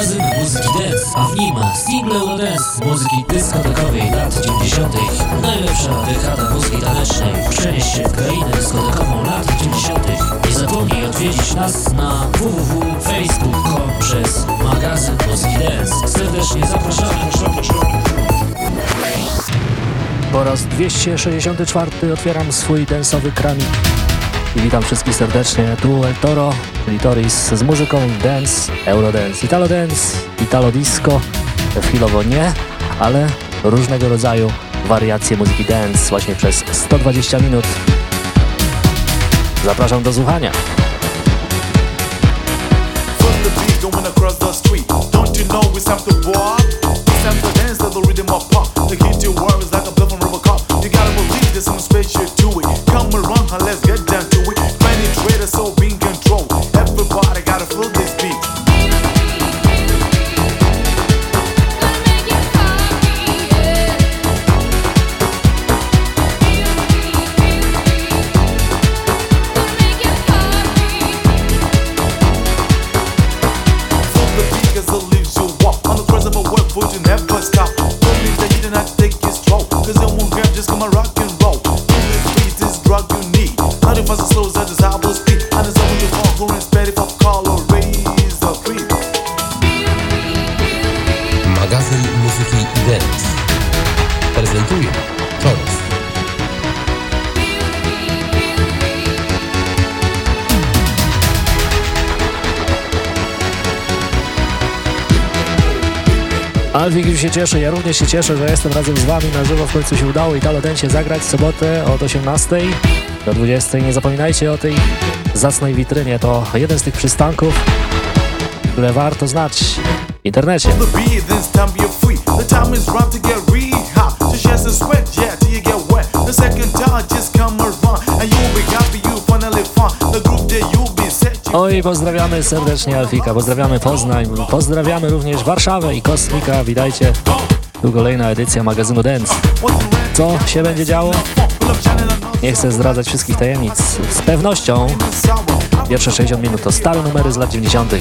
magazyn muzyki dance, a w nim single Eurodance muzyki dyskotekowej lat 90. Najlepsza dekada muzyki tanecznej. Przenieś się w krainę dyskotekową lat 90. Nie zapomnij odwiedzić nas na www.facebook.com przez magazyn muzyki dance. Serdecznie zapraszamy. Po raz 264 otwieram swój densowy kramik i witam wszystkich serdecznie. Tu El Toro, czyli Toris z muzyką dance, eurodance, italo dance, italo disco, chwilowo nie, ale różnego rodzaju wariacje muzyki dance właśnie przez 120 minut. Zapraszam do słuchania. Come around, let's get Już się cieszy, ja również się cieszę, że jestem razem z Wami na żywo. W końcu się udało Italo Dencie zagrać w sobotę od 18 do 20. Nie zapominajcie o tej zacnej witrynie. To jeden z tych przystanków, które warto znać w internecie. The second time, just come around. And you Oj, pozdrawiamy serdecznie Alfika, pozdrawiamy Poznań, pozdrawiamy również Warszawę i Kosmika. Witajcie. Tu kolejna edycja magazynu Dance. Co się będzie działo? Nie chcę zdradzać wszystkich tajemnic. Z pewnością pierwsze 60 minut to stare numery z lat 90.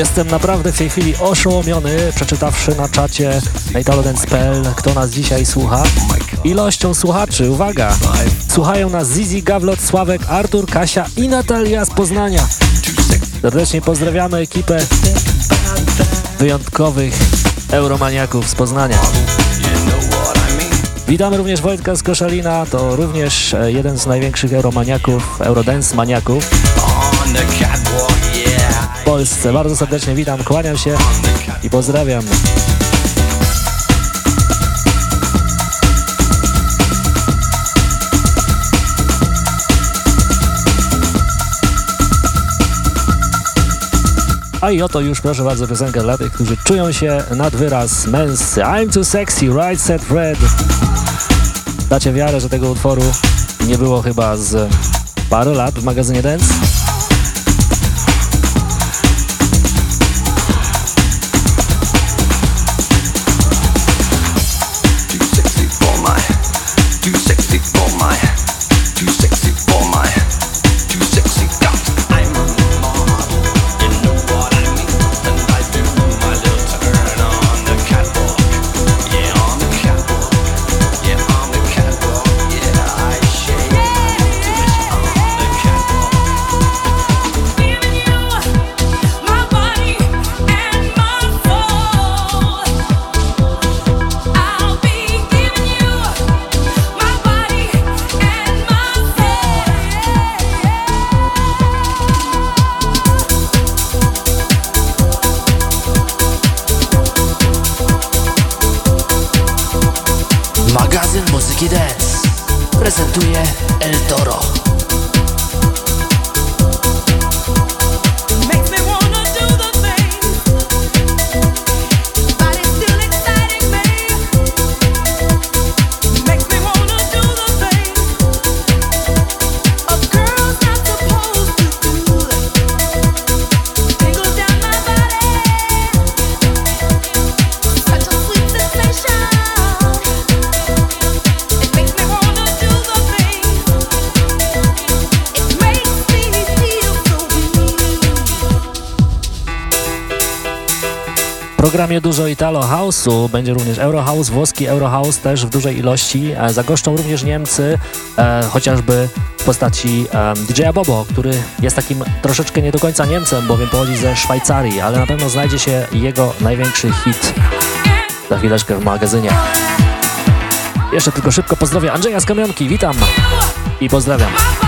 jestem naprawdę w tej chwili oszołomiony, przeczytawszy na czacie italodance.pl, kto nas dzisiaj słucha. Ilością słuchaczy, uwaga! Słuchają nas Zizi, Gawlot, Sławek, Artur, Kasia i Natalia z Poznania. Serdecznie pozdrawiamy ekipę wyjątkowych euromaniaków z Poznania. Witamy również Wojtka z Koszalina, to również e, jeden z największych euromaniaków, eurodance maniaków Polsce. Bardzo serdecznie witam, kłaniam się i pozdrawiam. A i oto już proszę bardzo piosenkę dla tych, którzy czują się nad wyraz męscy. I'm too sexy, right said Fred. Dacie wiarę, że tego utworu nie było chyba z parę lat w magazynie Dance? Będzie również Eurohouse, włoski Eurohouse też w dużej ilości. E, zagoszczą również Niemcy, e, chociażby w postaci e, DJ-a Bobo, który jest takim troszeczkę nie do końca Niemcem, bowiem pochodzi ze Szwajcarii, ale na pewno znajdzie się jego największy hit za chwileczkę w magazynie. Jeszcze tylko szybko pozdrowię Andrzeja z Kamionki, witam i pozdrawiam.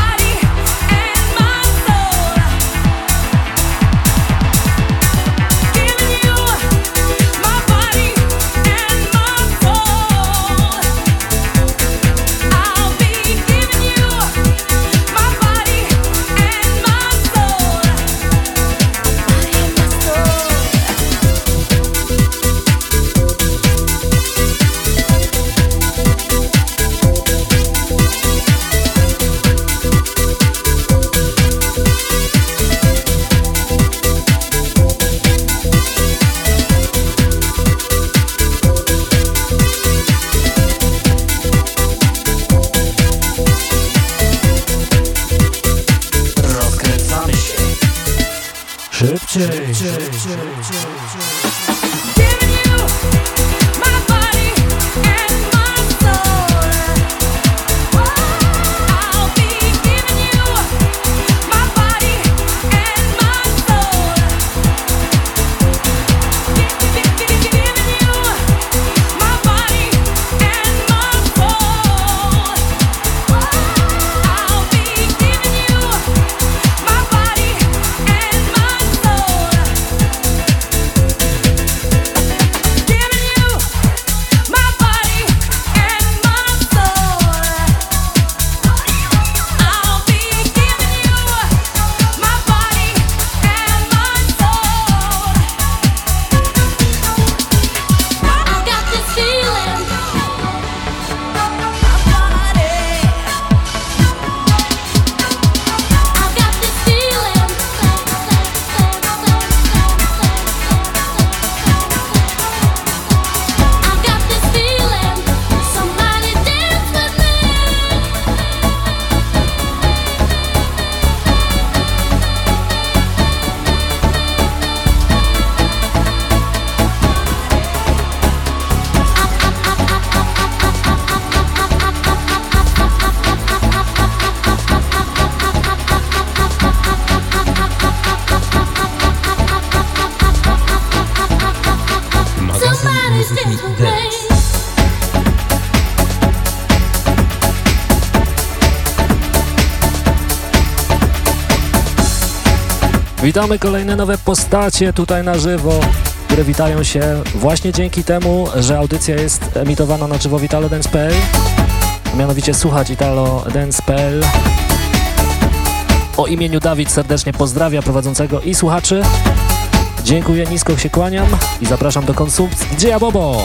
Witamy kolejne nowe postacie tutaj na żywo, które witają się właśnie dzięki temu, że audycja jest emitowana na żywo w Italo Dance.pl, mianowicie słuchać Italo Dance.pl. O imieniu Dawid serdecznie pozdrawia prowadzącego i słuchaczy. Dziękuję, nisko się kłaniam i zapraszam do konsumpcji DJ Bobo.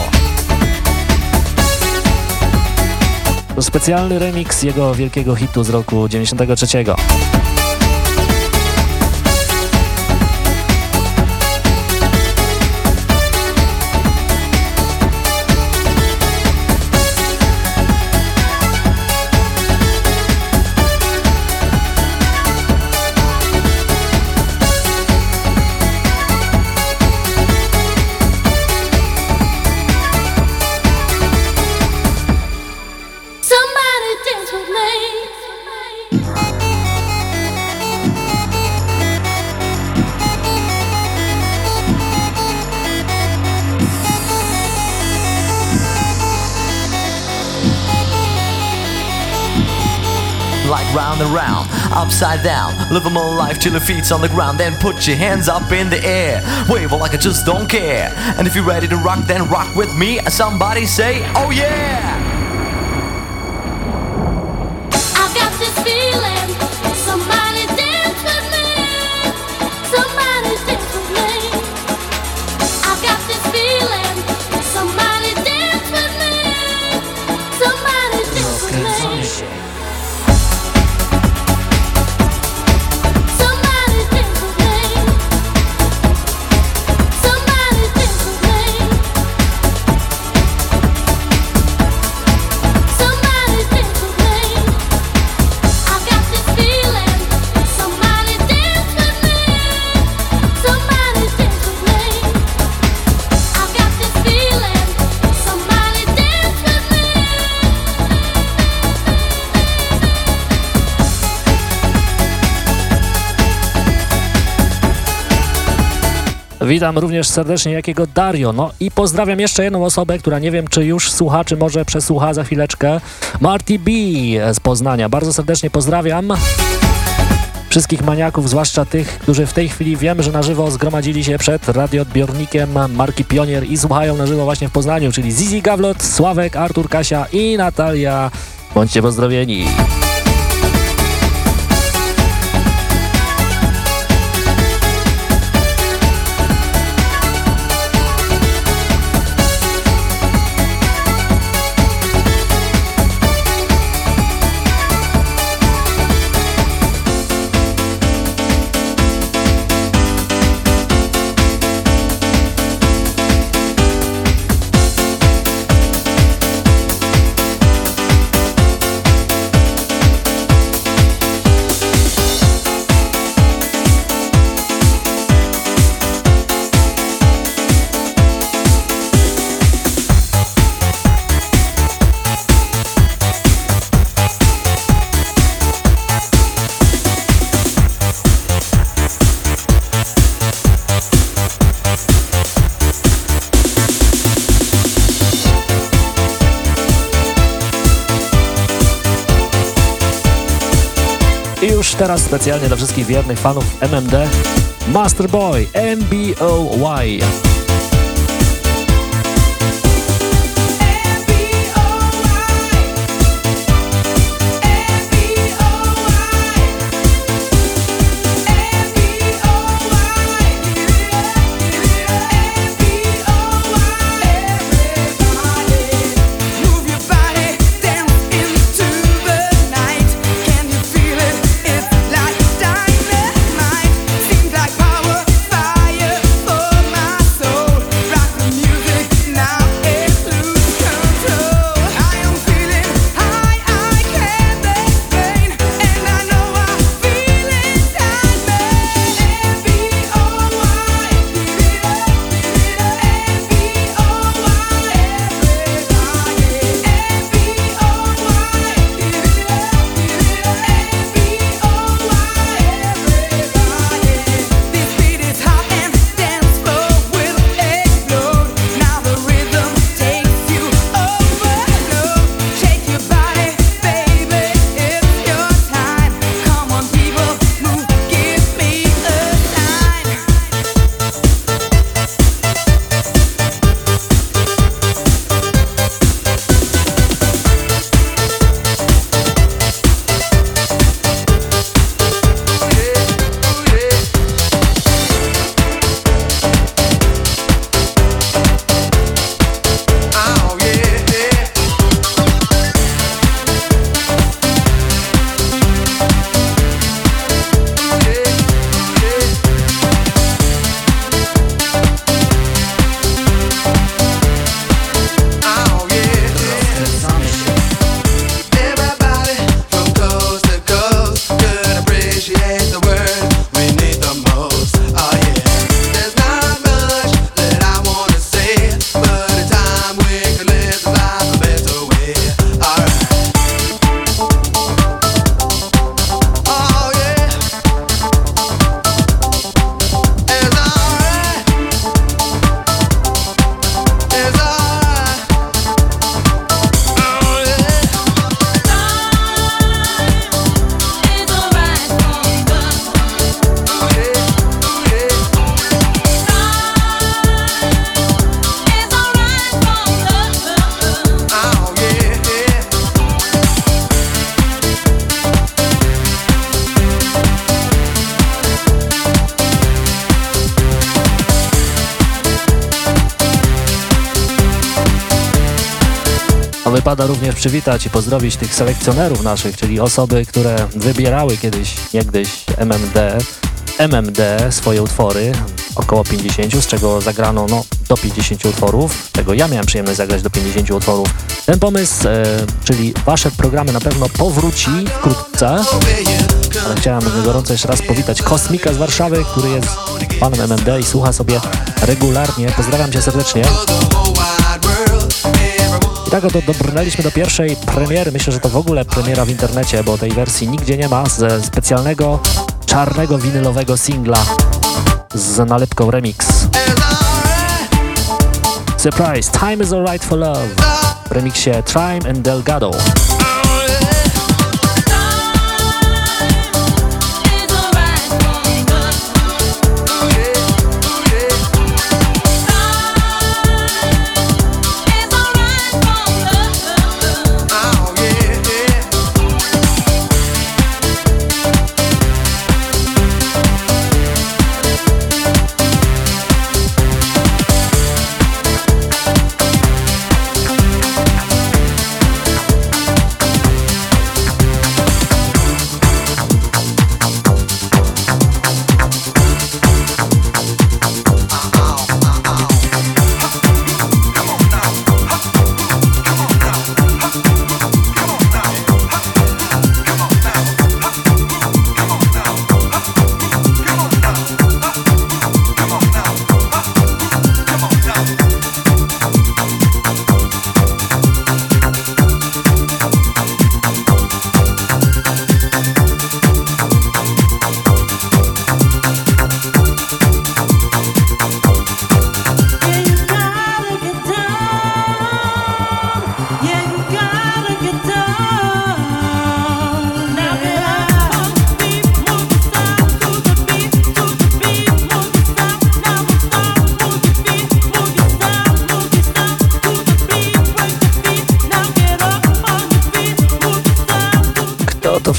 To specjalny remix jego wielkiego hitu z roku 93. Upside down. Live a more life till your feet's on the ground. Then put your hands up in the air. Wave like I just don't care. And if you're ready to rock, then rock with me. Somebody say, oh yeah! Witam również serdecznie jakiego Dario. No i pozdrawiam jeszcze jedną osobę, która nie wiem, czy już słucha, czy może przesłucha za chwileczkę. Marty B z Poznania. Bardzo serdecznie pozdrawiam wszystkich maniaków, zwłaszcza tych, którzy w tej chwili wiem, że na żywo zgromadzili się przed radioodbiornikiem marki Pionier i słuchają na żywo właśnie w Poznaniu, czyli Zizi Gawlot, Sławek, Artur Kasia i Natalia. Bądźcie pozdrowieni. Teraz specjalnie dla wszystkich wiernych fanów MMD Masterboy MBOY. Przywitać i pozdrowić tych selekcjonerów naszych, czyli osoby, które wybierały kiedyś, niegdyś MMD, MMD swoje utwory, około 50, z czego zagrano no, do 50 utworów, tego ja miałem przyjemność zagrać do 50 utworów. Ten pomysł, e, czyli wasze programy na pewno powróci wkrótce, ale chciałem gorąco jeszcze raz powitać Kosmika z Warszawy, który jest panem MMD i słucha sobie regularnie. Pozdrawiam cię serdecznie. I tak oto dobrnęliśmy do pierwszej premiery. Myślę, że to w ogóle premiera w internecie, bo tej wersji nigdzie nie ma ze specjalnego czarnego winylowego singla z nalepką remix. Surprise! Time is alright for love w remiksie Trime and Delgado.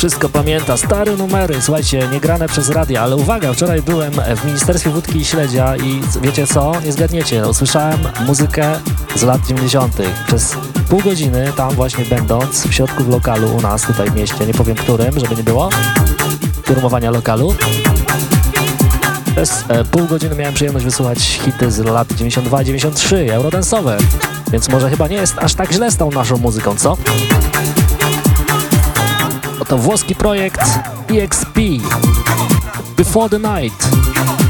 Wszystko pamięta. Stare numery, słuchajcie, nie grane przez radia, ale uwaga, wczoraj byłem w Ministerstwie Wódki i Śledzia i wiecie co? Nie zgadniecie, usłyszałem muzykę z lat 90. Przez pół godziny, tam właśnie będąc, w środku w lokalu u nas tutaj w mieście, nie powiem którym, żeby nie było, turmowania lokalu. Przez e, pół godziny miałem przyjemność wysłuchać hity z lat 92-93, eurodensowe, więc może chyba nie jest aż tak źle z tą naszą muzyką, co? To włoski projekt EXP Before the Night.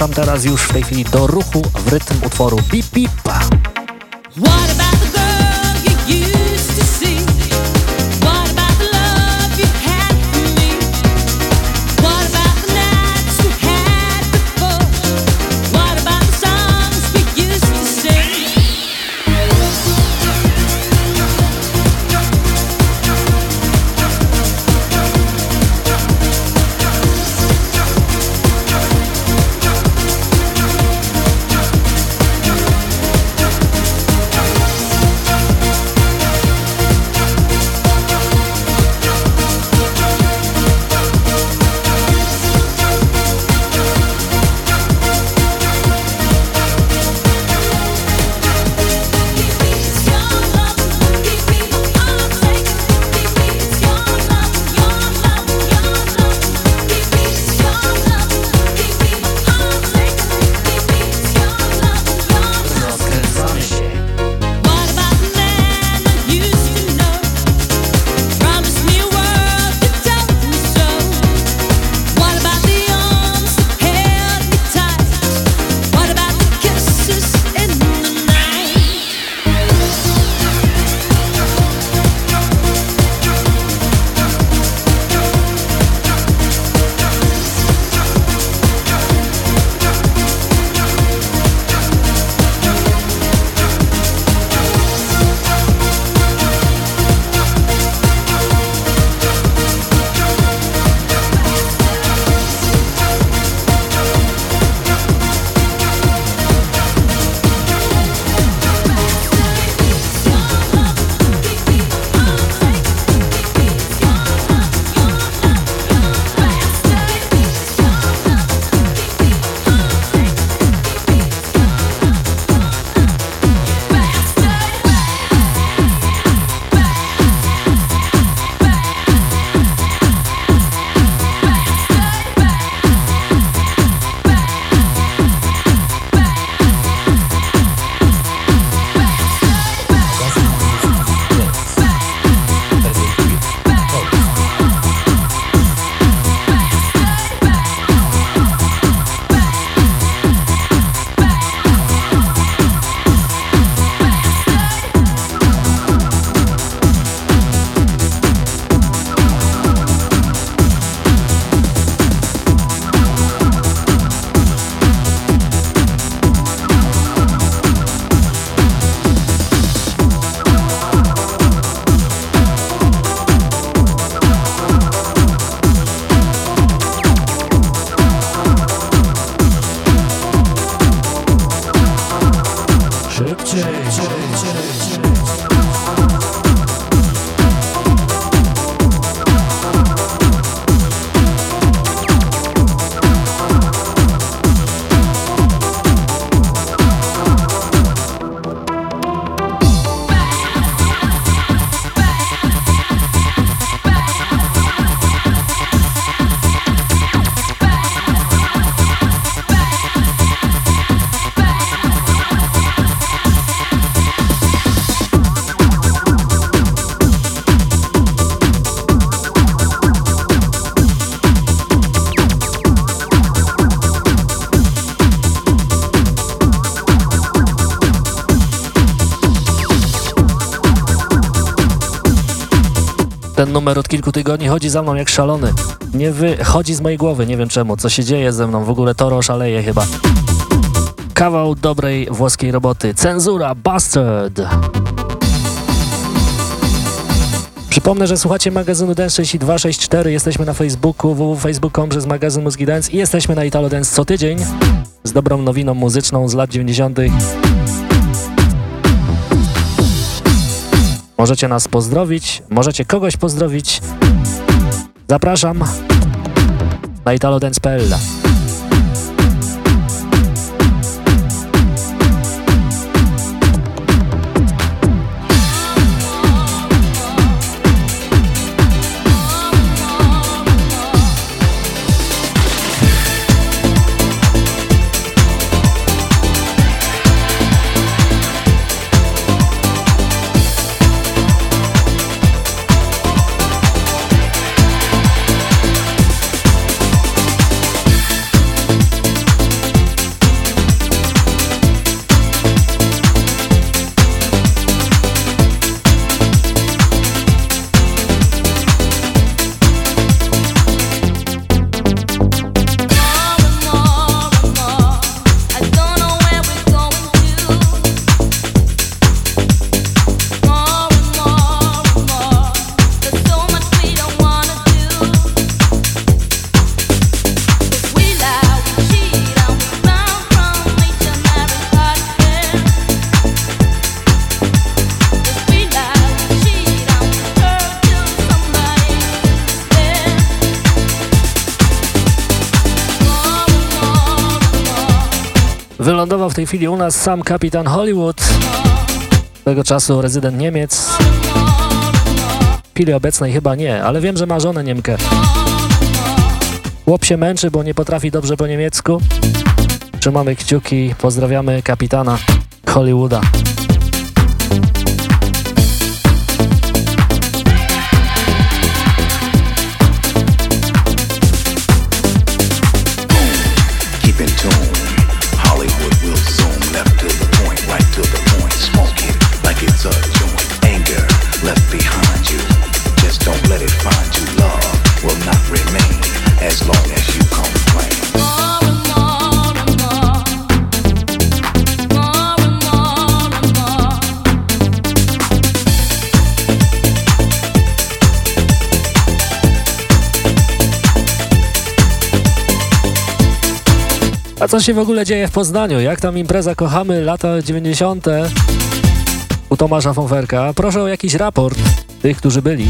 Zapraszam teraz już w tej chwili do ruchu w rytm utworu Bip Bip. Numer od kilku tygodni chodzi za mną jak szalony. Nie wychodzi z mojej głowy, nie wiem czemu, co się dzieje ze mną, w ogóle Toro szaleje chyba. Kawał dobrej włoskiej roboty. Cenzura Bastard. Przypomnę, że słuchacie magazynu Dance 6264. Jesteśmy na Facebooku www.facebook.com przez magazyn Mózgi Dance i jesteśmy na Italo Dance co tydzień z dobrą nowiną muzyczną z lat 90. Możecie nas pozdrowić, możecie kogoś pozdrowić. Zapraszam na italodance.pl. tej chwili u nas sam kapitan Hollywood, tego czasu rezydent Niemiec. W chwili obecnej chyba nie, ale wiem, że ma żonę Niemkę. Chłop się męczy, bo nie potrafi dobrze po niemiecku. Trzymamy kciuki, pozdrawiamy kapitana Hollywooda. Co się w ogóle dzieje w Poznaniu? Jak tam impreza Kochamy lata 90. u Tomasza Fonferka? Proszę o jakiś raport tych, którzy byli.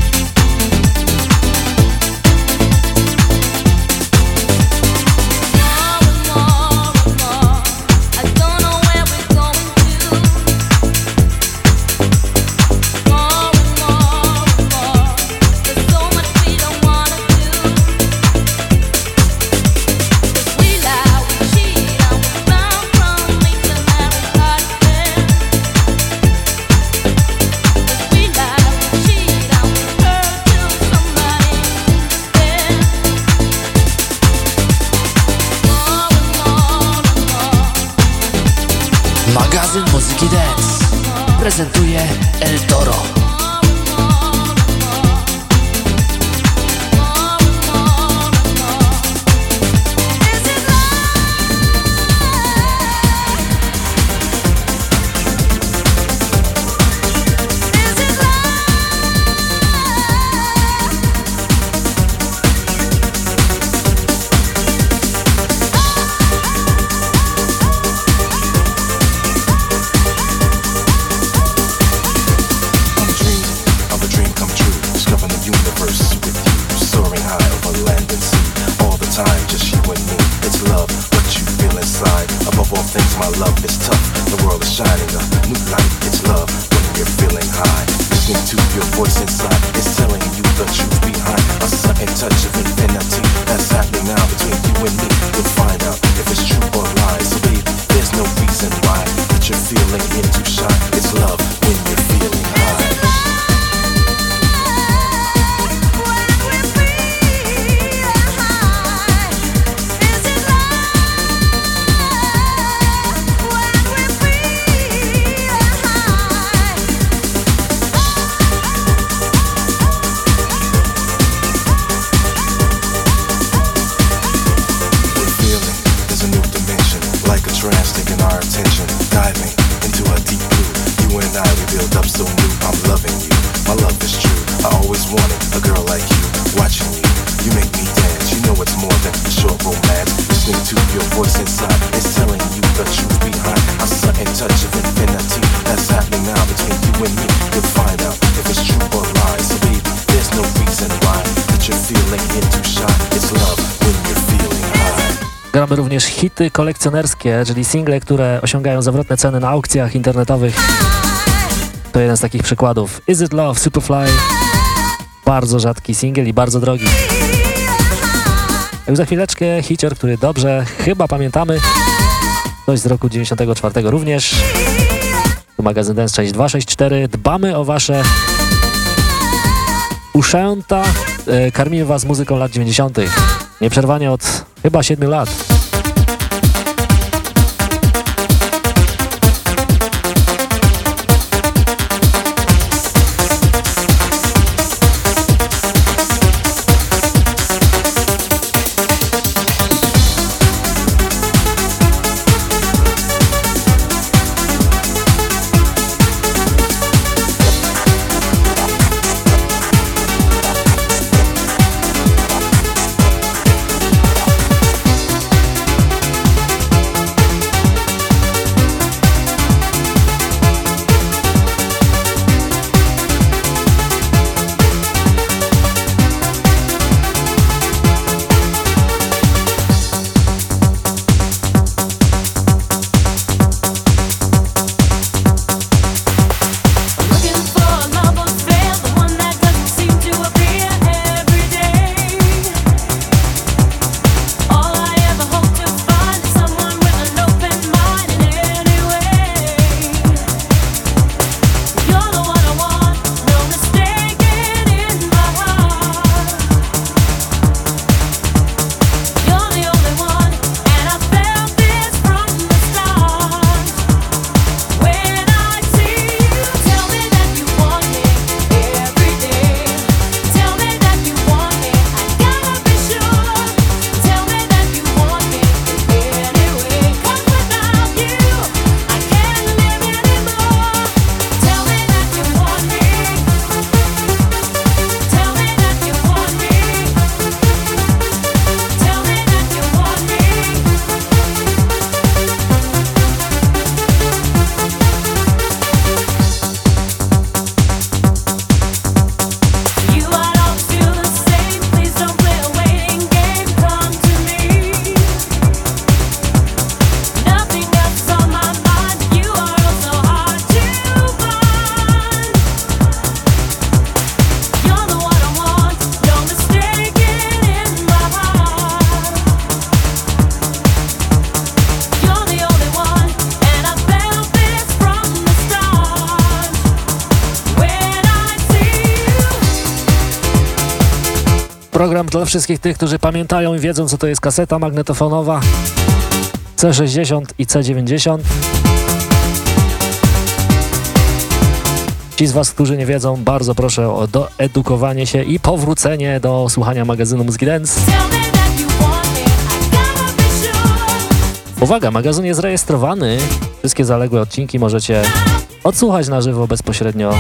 Hity kolekcjonerskie, czyli single, które osiągają zawrotne ceny na aukcjach internetowych. To jeden z takich przykładów. Is It Love, Superfly. Bardzo rzadki single i bardzo drogi. Już za chwileczkę hicior, który dobrze chyba pamiętamy. Coś z roku 94 również. Tu magazyn Dance 6264. Dbamy o wasze uszęta. E, karmimy was muzyką lat 90. Nieprzerwanie od chyba 7 lat. Program dla wszystkich tych, którzy pamiętają i wiedzą, co to jest kaseta magnetofonowa C60 i C90. Ci z Was, którzy nie wiedzą, bardzo proszę o doedukowanie się i powrócenie do słuchania magazynu Muzyki Dance. Uwaga, magazyn jest rejestrowany. Wszystkie zaległe odcinki możecie odsłuchać na żywo bezpośrednio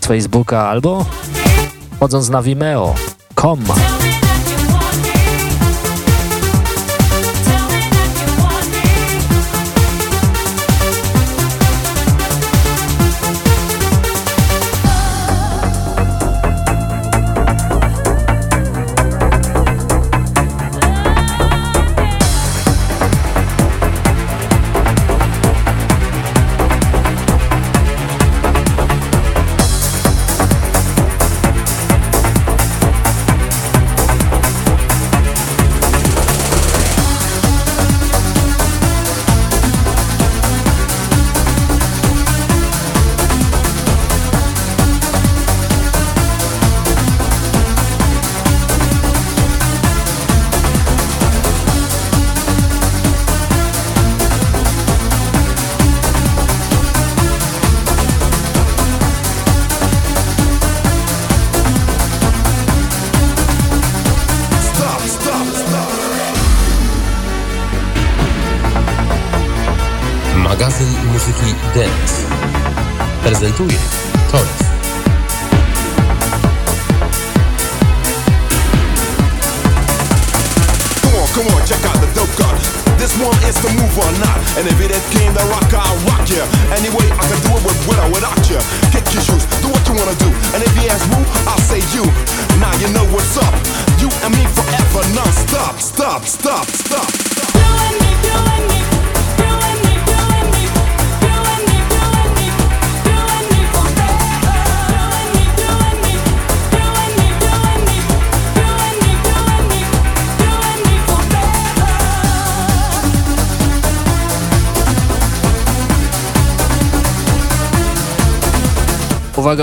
z Facebooka albo wchodząc na vimeo.com.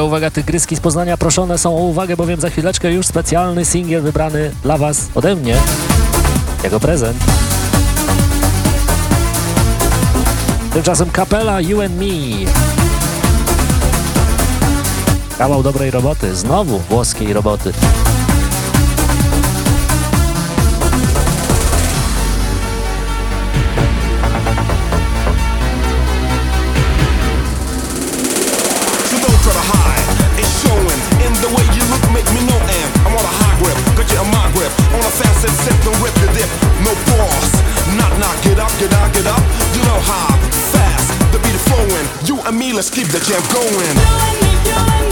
Uwaga, tygryski z Poznania proszone są o uwagę, bowiem za chwileczkę już specjalny singiel wybrany dla Was ode mnie jako prezent. Tymczasem kapela You and Me. Kawał dobrej roboty, znowu włoskiej roboty. Let's keep the jam going.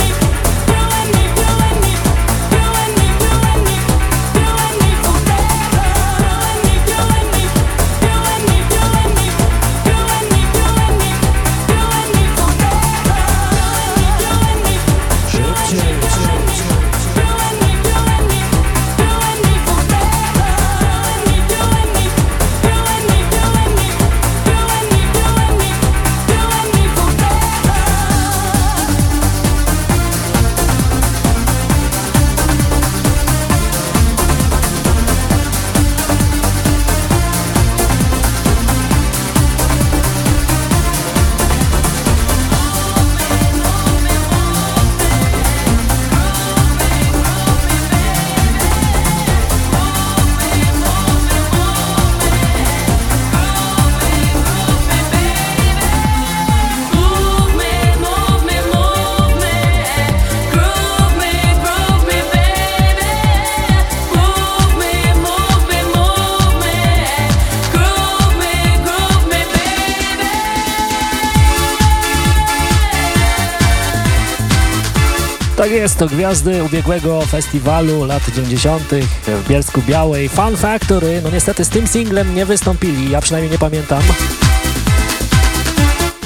Jest, to gwiazdy ubiegłego festiwalu lat 90. w Bielsku Białej. Fun Factory, no niestety z tym singlem nie wystąpili, ja przynajmniej nie pamiętam.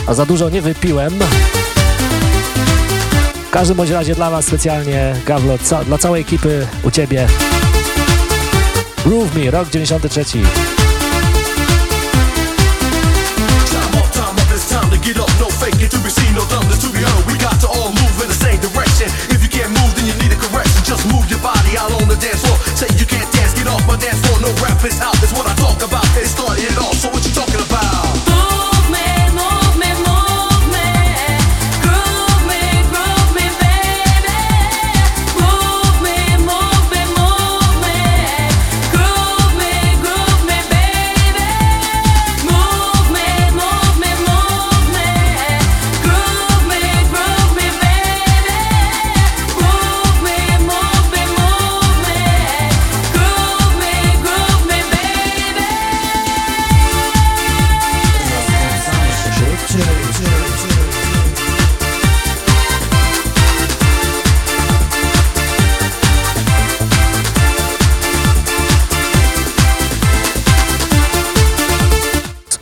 A za dużo nie wypiłem. W każdym bądź razie dla Was specjalnie, Gawlo, ca dla całej ekipy u Ciebie. Groove Me, rok 93. get up, no Move your body out on the dance floor. Say you can't dance, get off my dance floor. No rap is out, that's what I talk about. It started it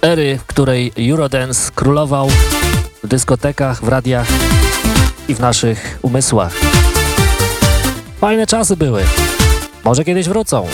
ery, w której Eurodance królował w dyskotekach, w radiach i w naszych umysłach. Fajne czasy były. Może kiedyś wrócą.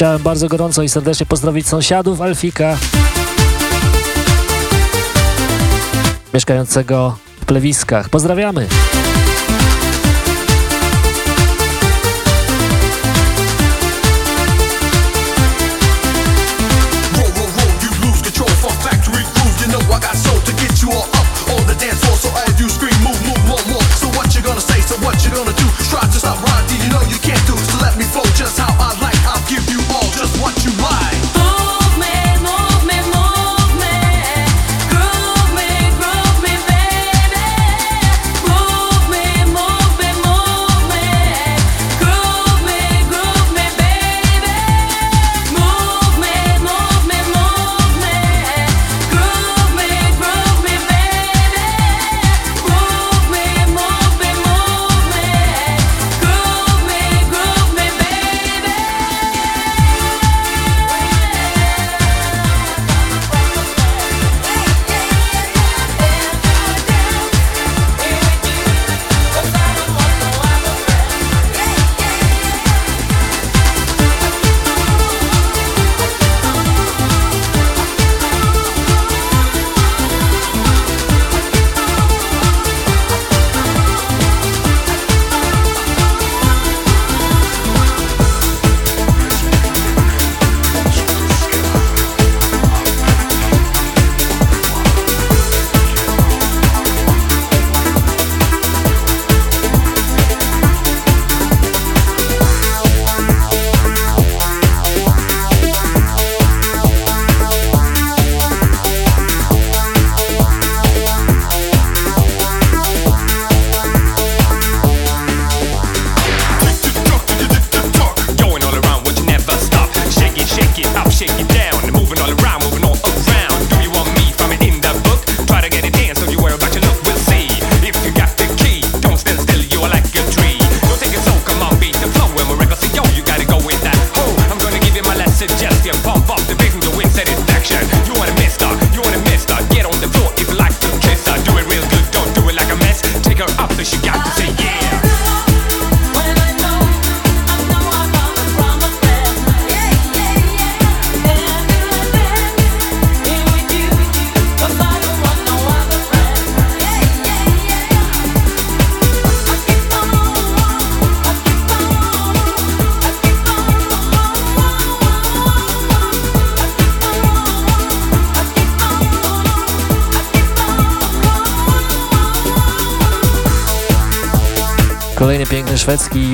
Chciałem bardzo gorąco i serdecznie pozdrowić sąsiadów Alfika, mieszkającego w plewiskach. Pozdrawiamy!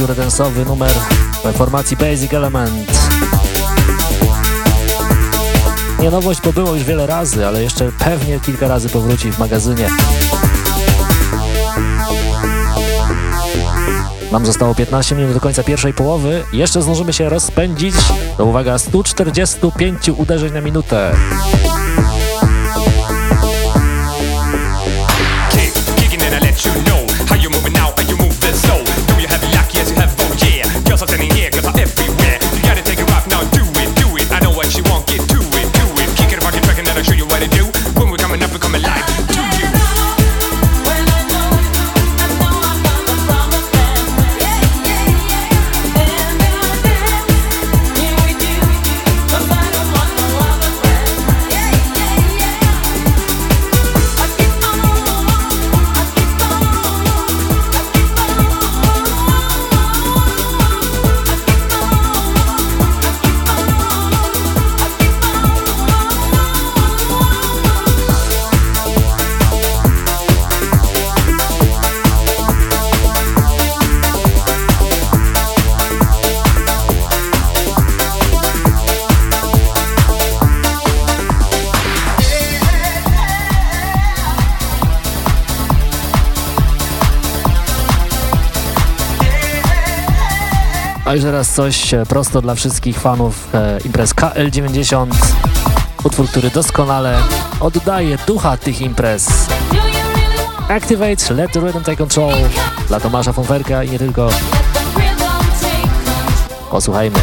Szwedzki eurodensowy numer w formacji Basic Element. Nie nowość, bo było już wiele razy, ale jeszcze pewnie kilka razy powróci w magazynie. Nam zostało 15 minut do końca pierwszej połowy. Jeszcze zdążymy się rozpędzić. To uwaga, 145 uderzeń na minutę. Już teraz coś e, prosto dla wszystkich fanów e, imprez KL90. Utwór, który doskonale oddaje ducha tych imprez. Activate, Let the Rhythm Take Control dla Tomasza Fonferka i nie tylko. Posłuchajmy.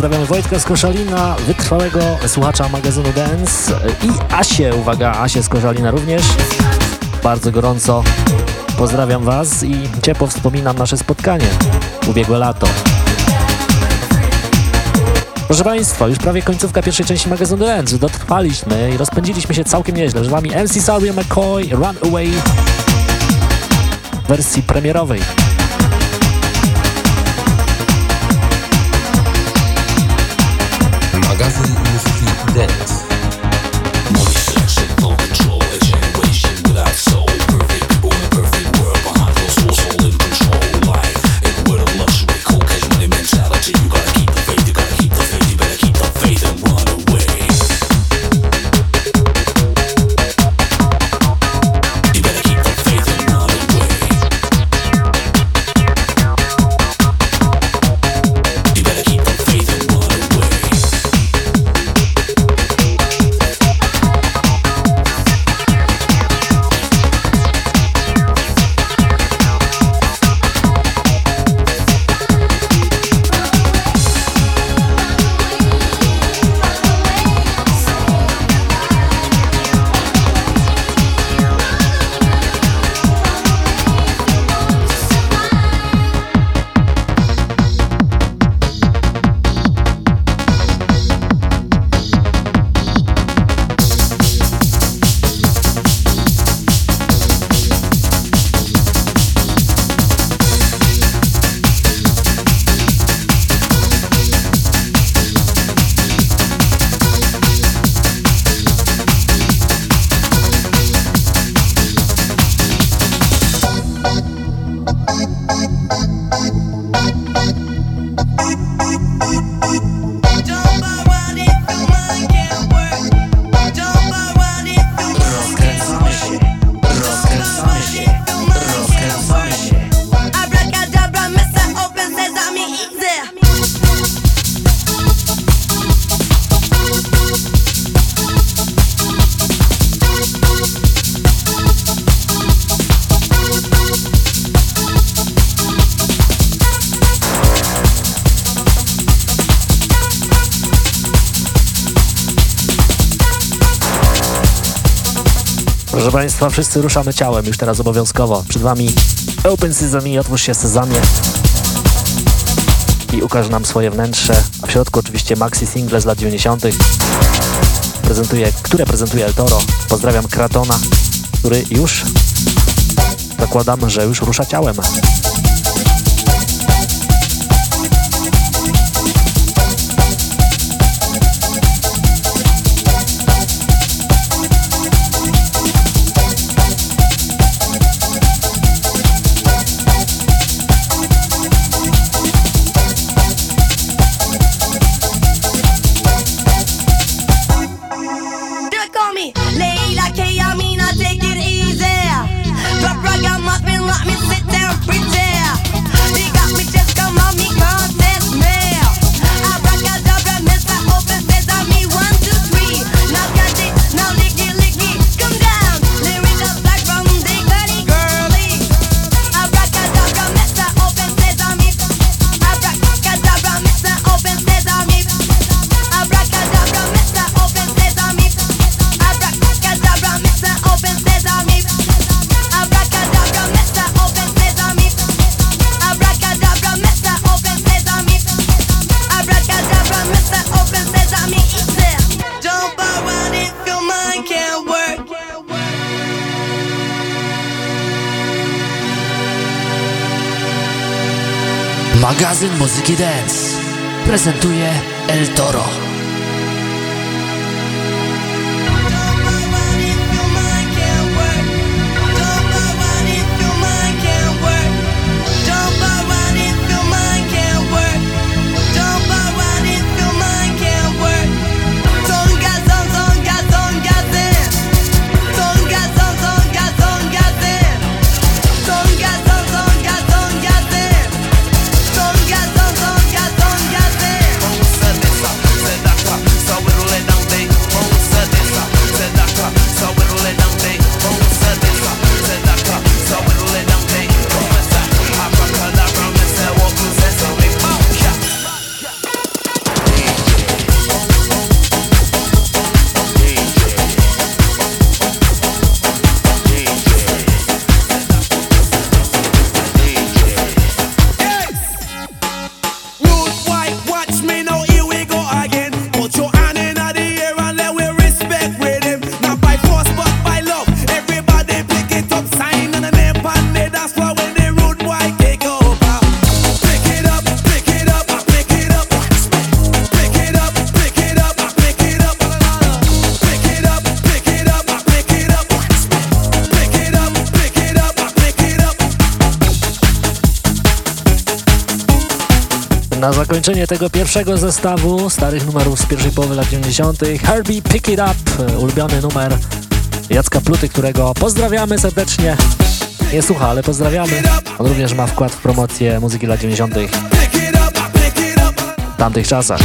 Pozdrawiamy Wojtka z Koszalina, wytrwałego słuchacza magazynu Dance i Asię, uwaga, Asię z Koszalina również. Bardzo gorąco pozdrawiam Was i ciepło wspominam nasze spotkanie ubiegłe lato. Proszę Państwa, już prawie końcówka pierwszej części magazynu Dance. Dotrwaliśmy i rozpędziliśmy się całkiem nieźle. Z Wami MC Saria McCoy, Runaway w wersji premierowej. Państwa, wszyscy ruszamy ciałem już teraz obowiązkowo. Przed Wami Open Sesame, otwórz się Sezamie i ukaż nam swoje wnętrze, a w środku oczywiście maxi single z lat 90. Prezentuje, które prezentuje El Toro. Pozdrawiam Kratona, który już zakładam, że już rusza ciałem. Prezentuje zakończenie tego pierwszego zestawu starych numerów z pierwszej połowy lat 90. Herbie Pick It Up, ulubiony numer Jacka Pluty, którego pozdrawiamy serdecznie. Nie słucha, ale pozdrawiamy. On również ma wkład w promocję muzyki lat 90. w tamtych czasach.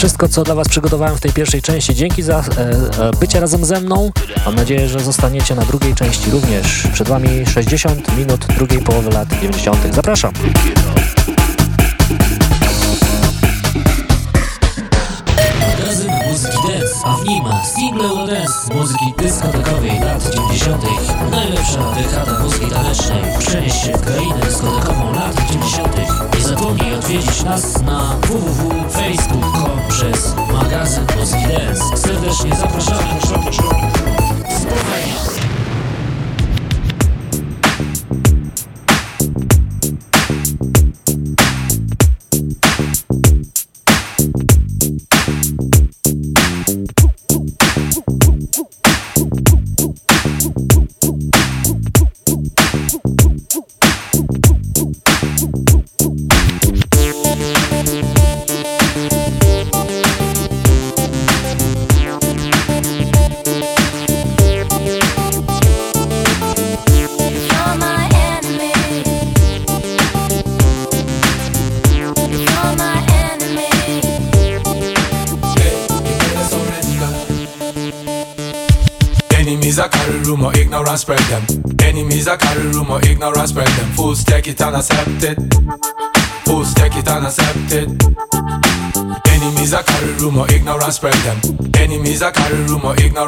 Wszystko, co dla Was przygotowałem w tej pierwszej części. Dzięki za e, e, bycie razem ze mną. Mam nadzieję, że zostaniecie na drugiej części również. Przed Wami 60 minut drugiej połowy lat 90. Zapraszam.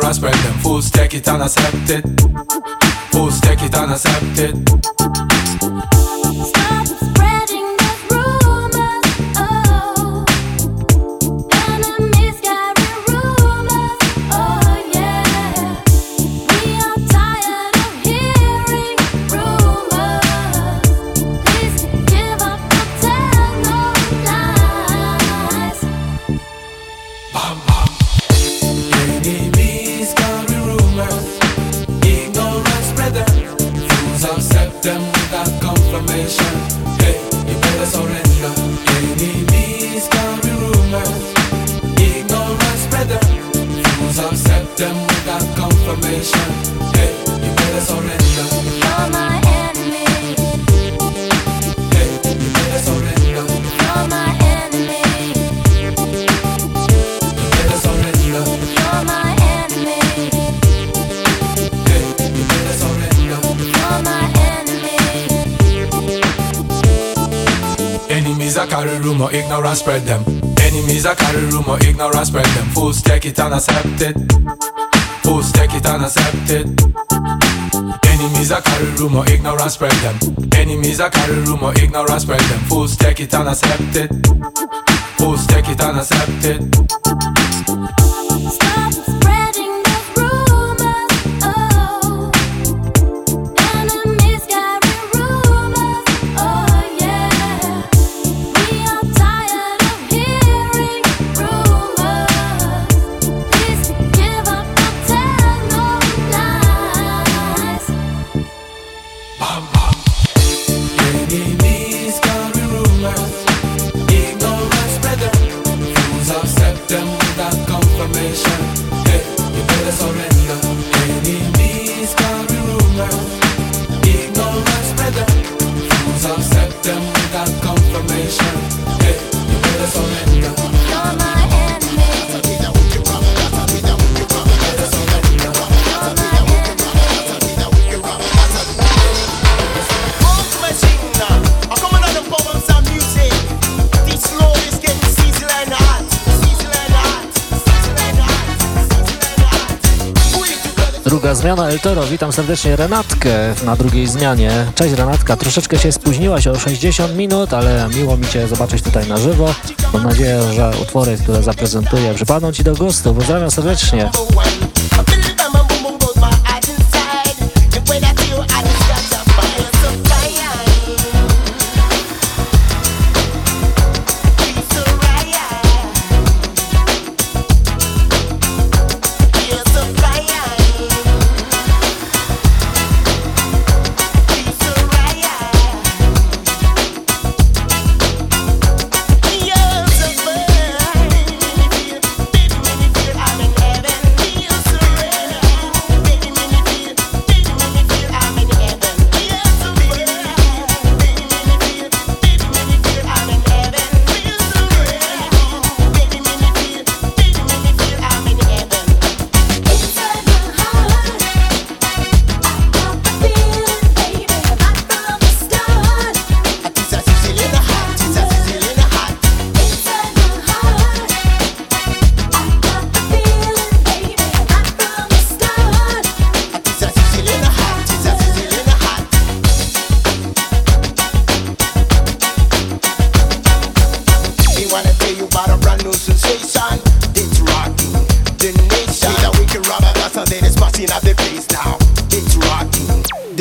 And spread them. Fools take it and accept it. Spread them. Enemies I carry rumor, ignorance spread them. Fools take it and accept it. Fools take it and accept it. Enemies I carry rumor, ignorance spread them. Enemies I carry rumor, ignorance spread them. Fools take it and accept it. Fools take it and accept it. Druga zmiana El Toro. Witam serdecznie Renatkę na drugiej zmianie. Cześć Renatka, troszeczkę się spóźniłaś o 60 minut, ale miło mi Cię zobaczyć tutaj na żywo. Mam nadzieję, że utwory, które zaprezentuję przypadną Ci do gustu. Pozdrawiam serdecznie.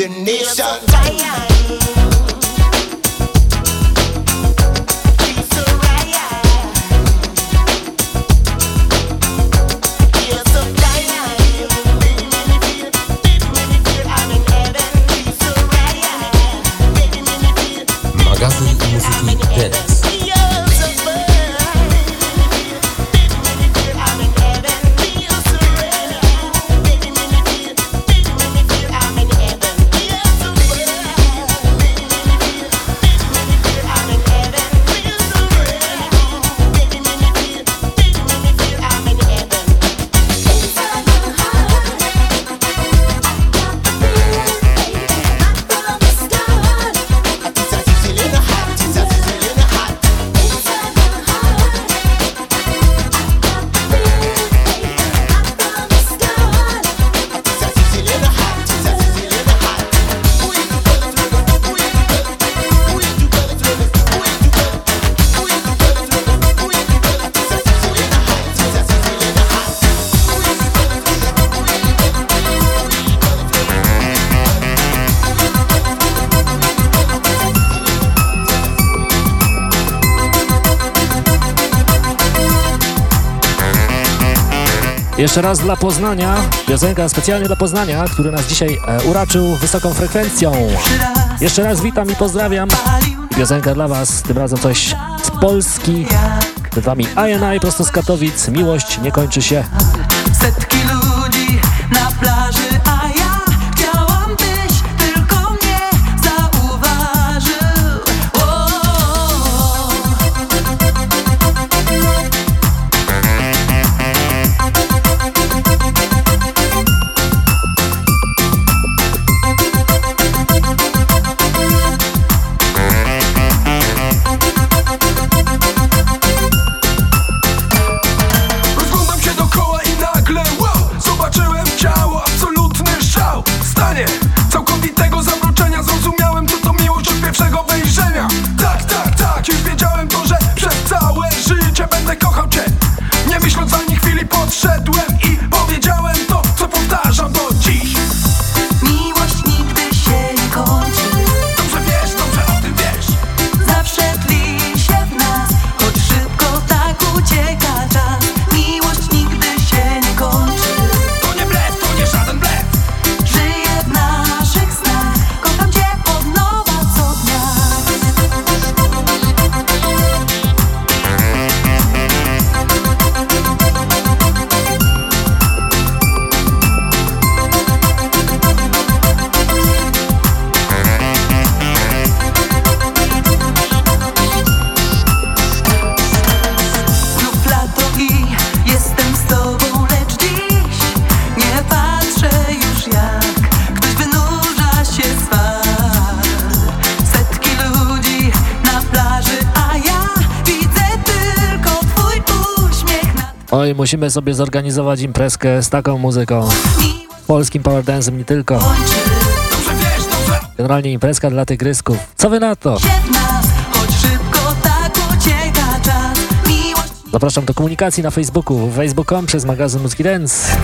The nation. Jeszcze raz dla Poznania, piosenka specjalnie dla Poznania, który nas dzisiaj e, uraczył wysoką frekwencją. Jeszcze raz witam i pozdrawiam. Piosenka dla Was, tym razem coś z Polski. Przed Wami INI prosto z Katowic. Miłość nie kończy się. Setki ludzi musimy sobie zorganizować imprezkę z taką muzyką. Polskim power dance'em nie tylko. Generalnie imprezka dla tygrysków. Co wy na to? Zapraszam do komunikacji na Facebooku, facebook.com przez magazyn Muzyki Dance.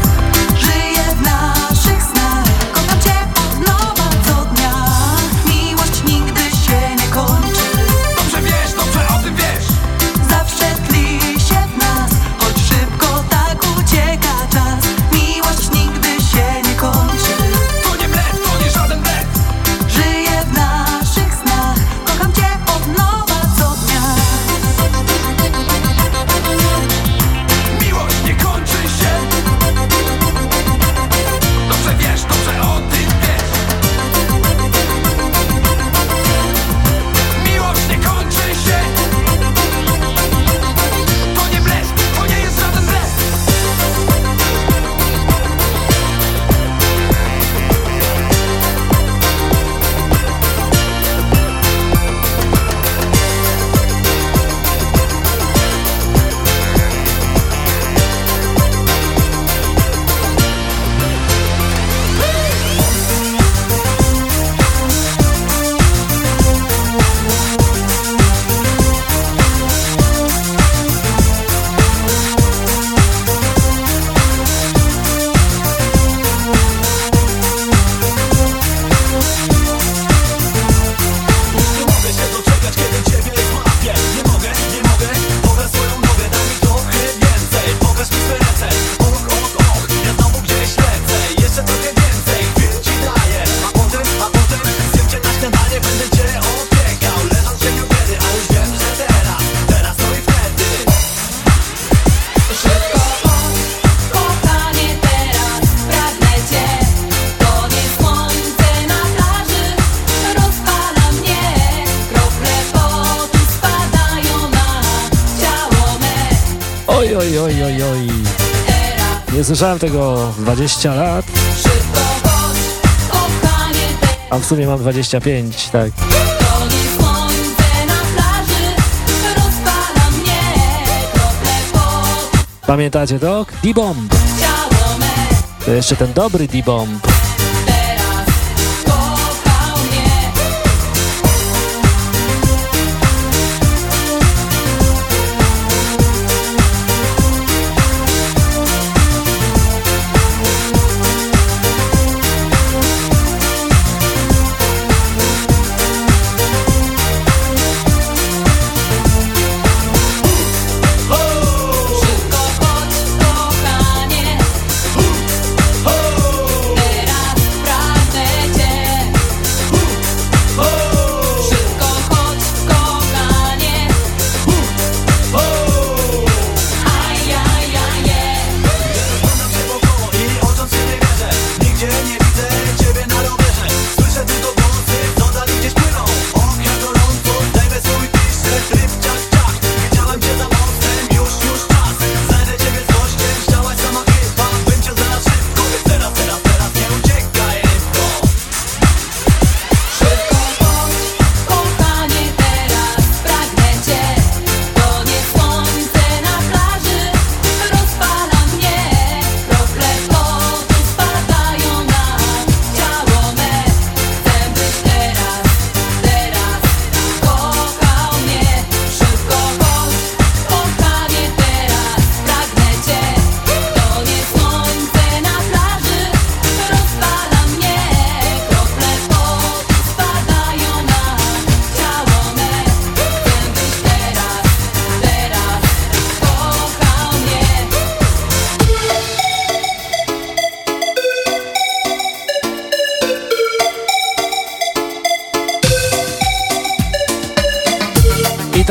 słyszałem tego 20 lat. A w sumie mam 25, tak. Pamiętacie to? D-Bomb. To jeszcze ten dobry D-Bomb.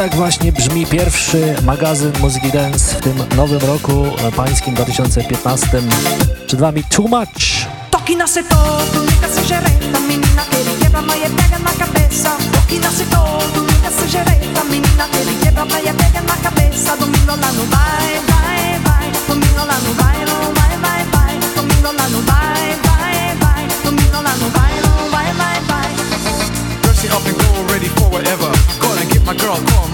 tak właśnie brzmi pierwszy magazyn muzyki dance w tym nowym roku e, pańskim 2015. Przed wami Too Much. Toki na seto, tu nunca se gerenta, menina que lhe quebra, pega na cabeça. Toki na seto, tu nunca se gerenta, menina que lhe quebra, pega na cabeça. Domingo lá no vai, vai, vai, domingo lá no vai, não vai, vai, vai, domingo lá no vai, vai, vai, domingo lá no vai, não vai, vai, vai. Dress up and go ready for whatever. Gonna get my girl call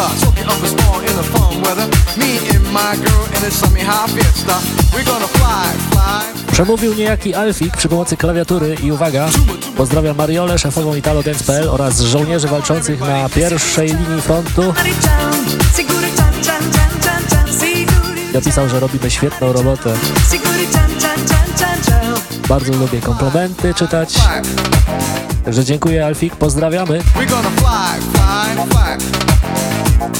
up a storm in the fun weather. Me and my girl in a sunny high fiesta. We're gonna fly, fly. Przemówił niejaki Alfik przy pomocy klawiatury i uwaga, Pozdrawiam Mariolę, szefową Italo Dance.pl oraz żołnierzy walczących na pierwszej linii frontu. Napisał, że robimy świetną robotę. Bardzo lubię komplementy czytać. Także dziękuję Alfik, pozdrawiamy. Tuba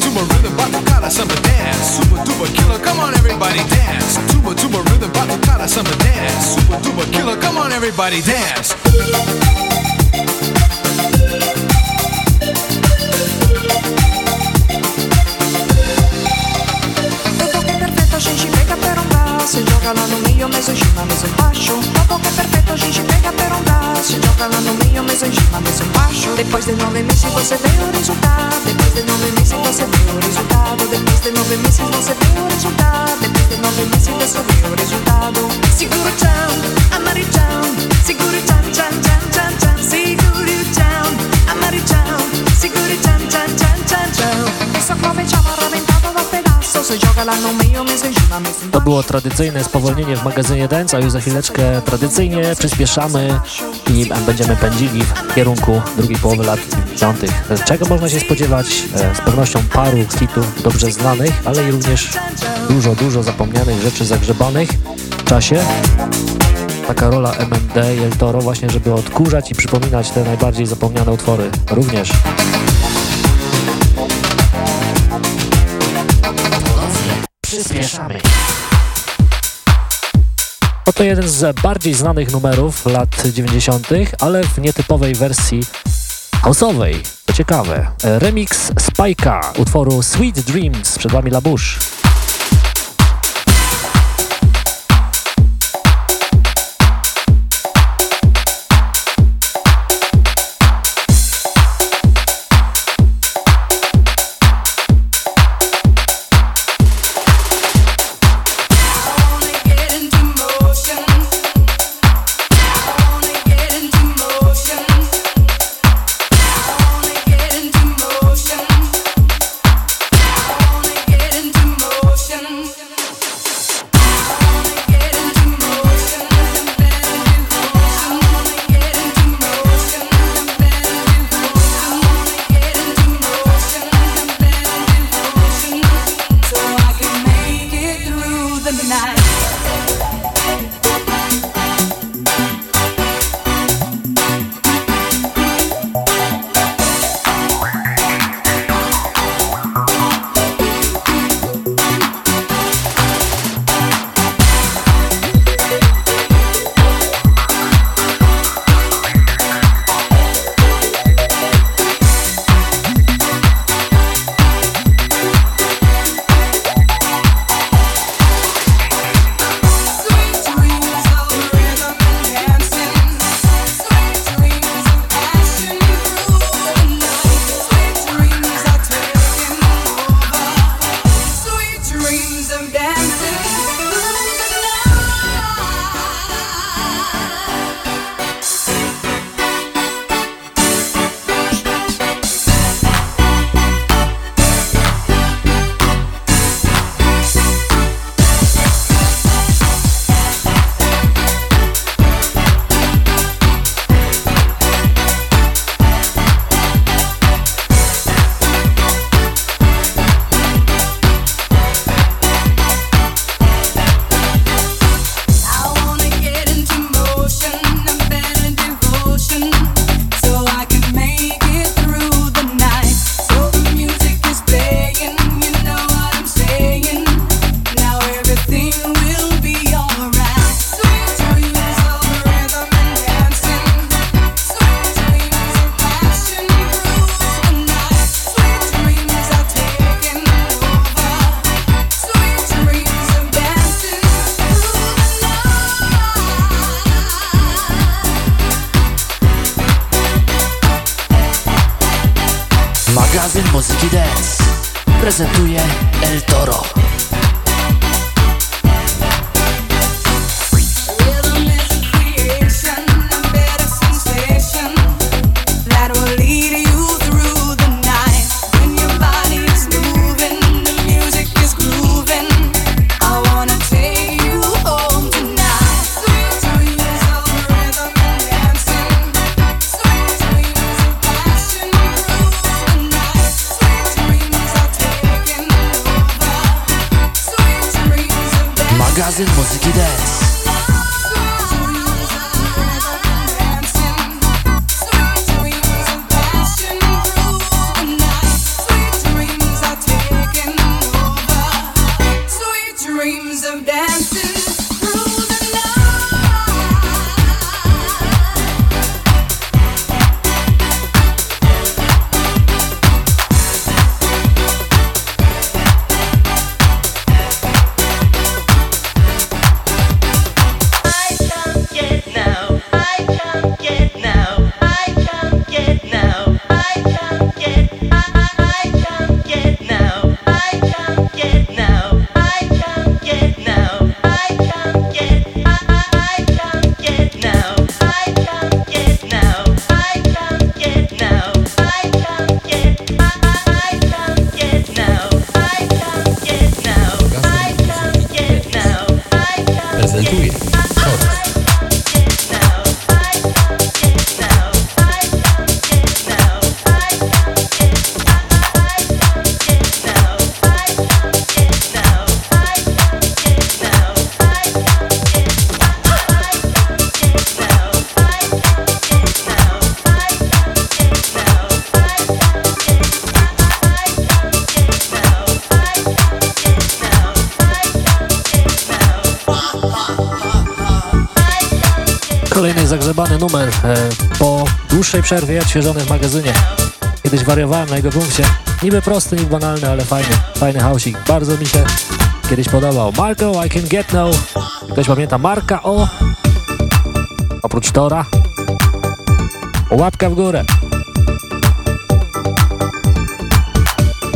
tuba rhythm, dance. Super duper killer, come on everybody dance. Tuba tuba rhythm, dance. Super duper killer, come on everybody dance. joga lá no meio, mesa em cima, mesa embaixo. A é perfeito, a gente pega per onda. Se joga lá no meio, mesa em cima, mesa embaixo. Depois de nove meses você vê o resultado. Depois de nove meses você vê o resultado. Depois de nove meses você vê o resultado. Depois de nove meses você vê o resultado. Seguro Amari amare down. Seguro down, down, down, down, down. Seguro down, amare down. Seguro down, down, down, down, down. Essa jovem é chama arrebentada da pegar. To było tradycyjne spowolnienie w magazynie Dance, a już za chwileczkę tradycyjnie przyspieszamy i będziemy pędzili w kierunku drugiej połowy lat 90. Czego można się spodziewać? E, Z pewnością paru hitów dobrze znanych, ale i również dużo, dużo zapomnianych rzeczy zagrzebanych w czasie. Taka rola MMD i El Toro właśnie, żeby odkurzać i przypominać te najbardziej zapomniane utwory również. Przyspieszamy. Oto jeden z bardziej znanych numerów lat 90., ale w nietypowej wersji house'owej. To ciekawe. Remix Spike'a utworu Sweet Dreams przed wami Labush. Magazyn zagrzebany numer e, po dłuższej przerwie odświeżony w magazynie. Kiedyś wariowałem na jego punkcie. Niby prosty, niby banalny, ale fajny. Fajny hausik. Bardzo mi się kiedyś podobał. Marco, I Can Get No. Ktoś pamięta Marka O? Oprócz Tora. Łapka w górę.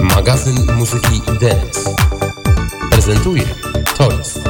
Magazyn Muzyki Dance. Prezentuje Torres.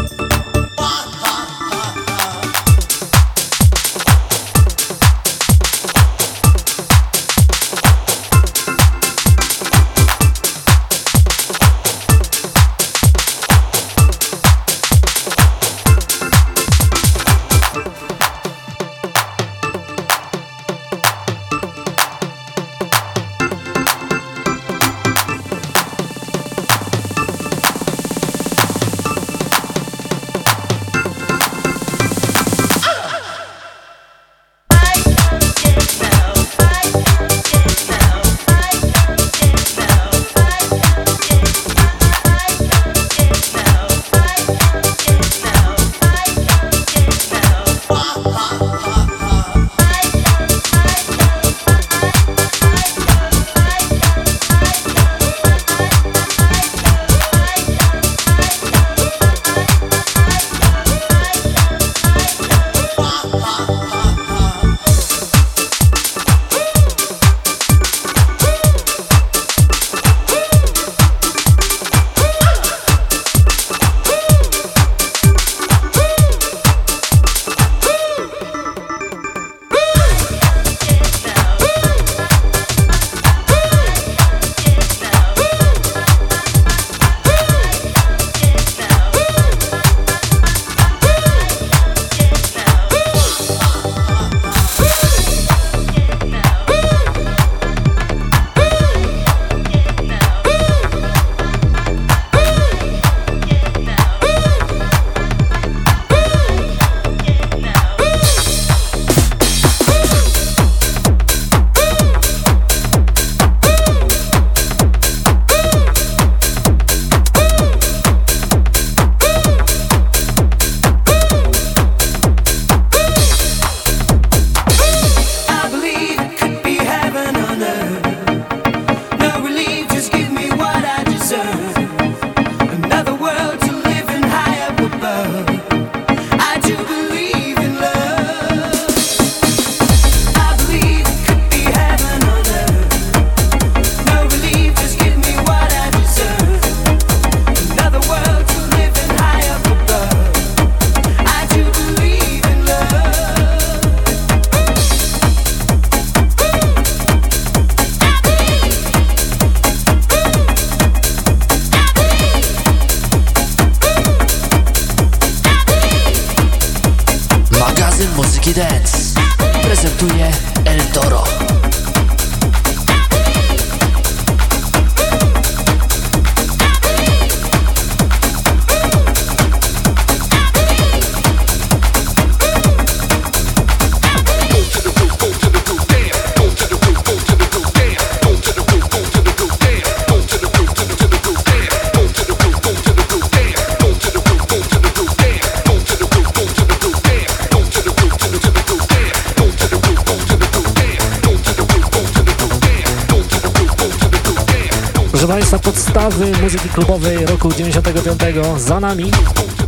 Podstawy muzyki klubowej roku 95 za nami.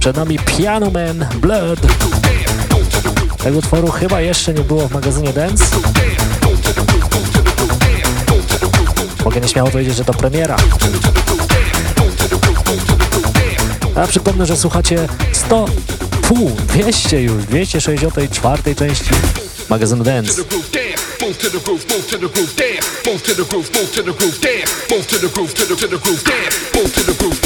Przed nami Piano Man Blood. Tego utworu chyba jeszcze nie było w magazynie Dance. Mogę nieśmiało powiedzieć, że to premiera. A przypomnę, że słuchacie 100, pół, 200 już, 264 części magazynu Dance. Move to the groove, move to the groove, dance. Move to the groove, move to the groove, dance. Move to the groove, to the to the groove, dance. Move to the groove,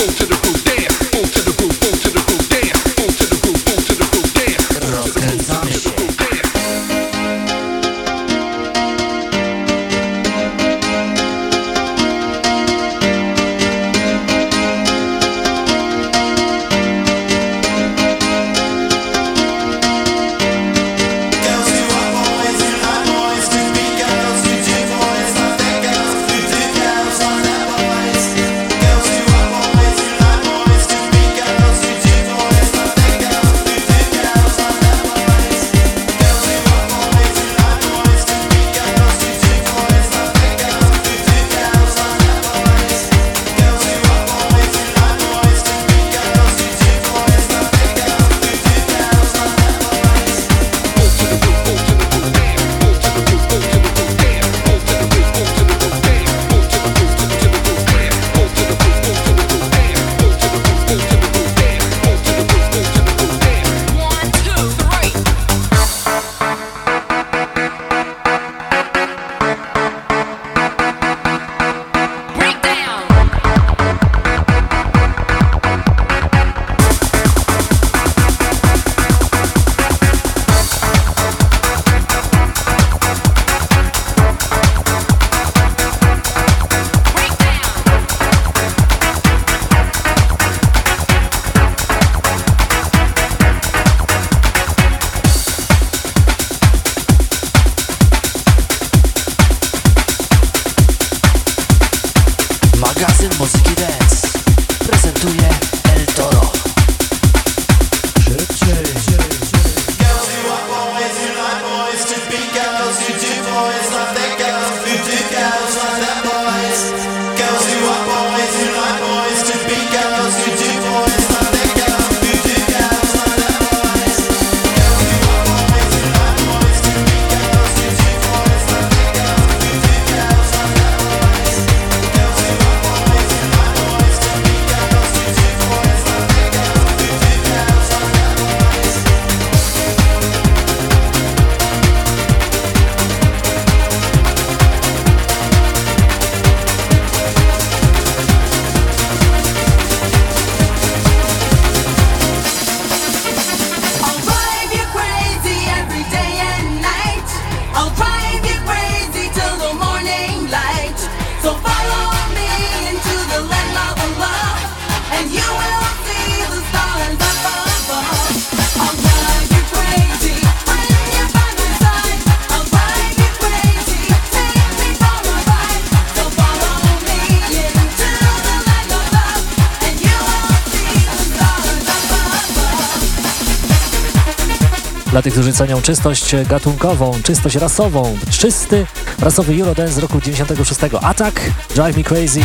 Dla tych, którzy cenią czystość gatunkową, czystość rasową, czysty rasowy Eurodance z roku 96. Attack, Drive Me Crazy.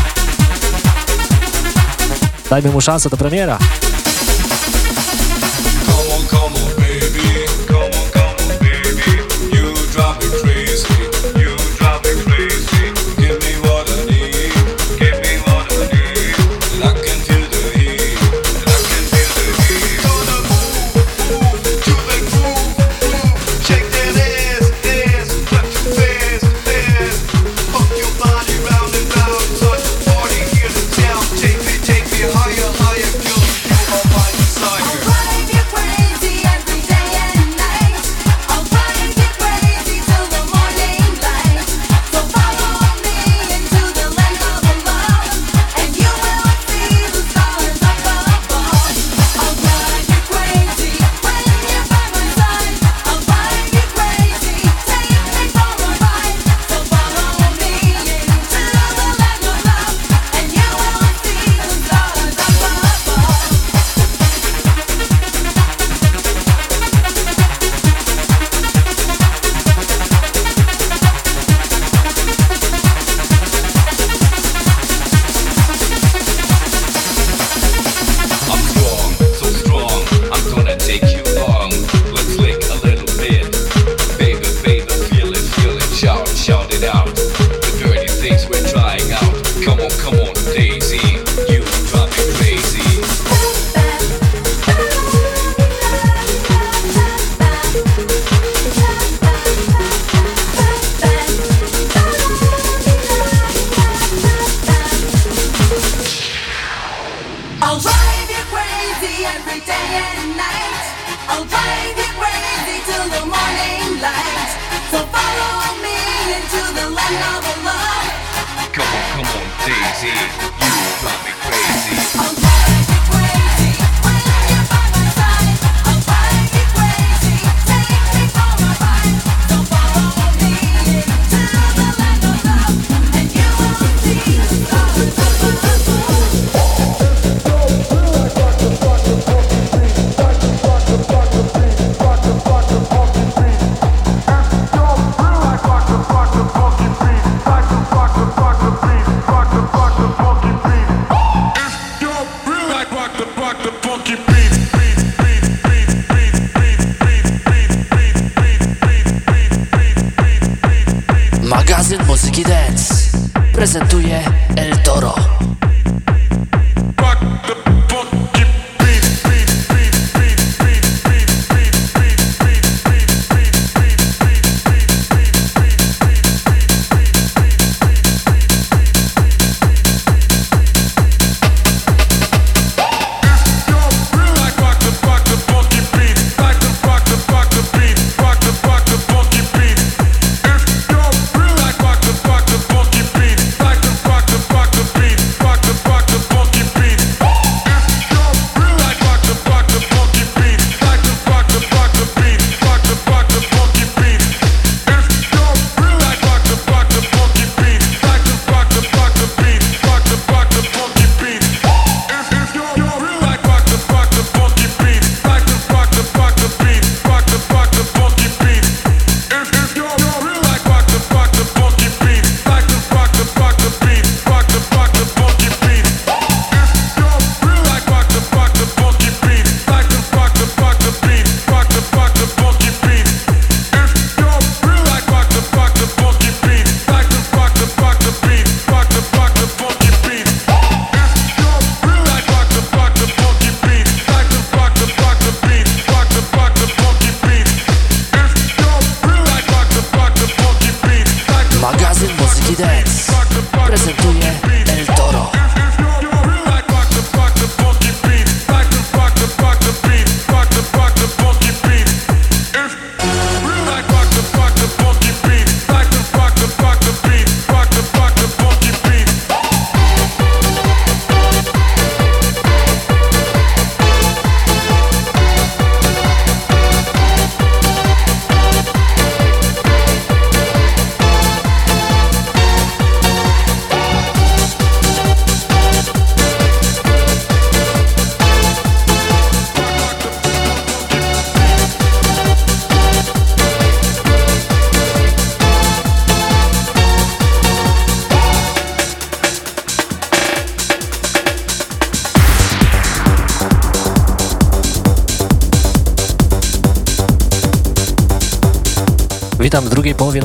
Dajmy mu szansę, to premiera.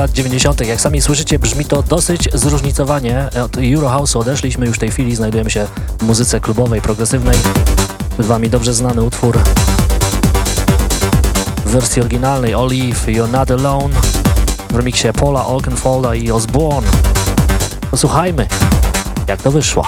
Lat 90. Jak sami słyszycie, brzmi to dosyć zróżnicowanie. Od Eurohouse odeszliśmy już w tej chwili, znajdujemy się w muzyce klubowej, progresywnej. Przed Wami dobrze znany utwór w wersji oryginalnej Olive, You're Not Alone w remiksie Paula Oakenfolda i Osborne. Posłuchajmy, jak to wyszło.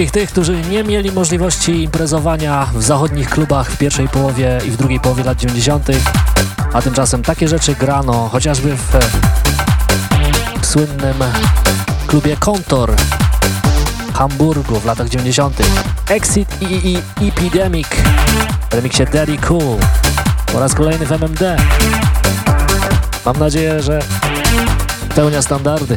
Wszystkich tych, którzy nie mieli możliwości imprezowania w zachodnich klubach w pierwszej połowie i w drugiej połowie lat 90., a tymczasem takie rzeczy grano chociażby w, w słynnym klubie Kontor w Hamburgu w latach 90. Exit i Epidemic w remiksie Daddy Cool po raz kolejny w MMD. Mam nadzieję, że pełnia standardy.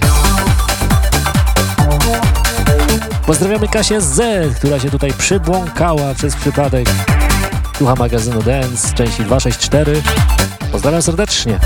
Pozdrawiamy Kasię Z, która się tutaj przybłąkała przez przypadek. Słucha magazynu Dance, części 264. Pozdrawiam serdecznie.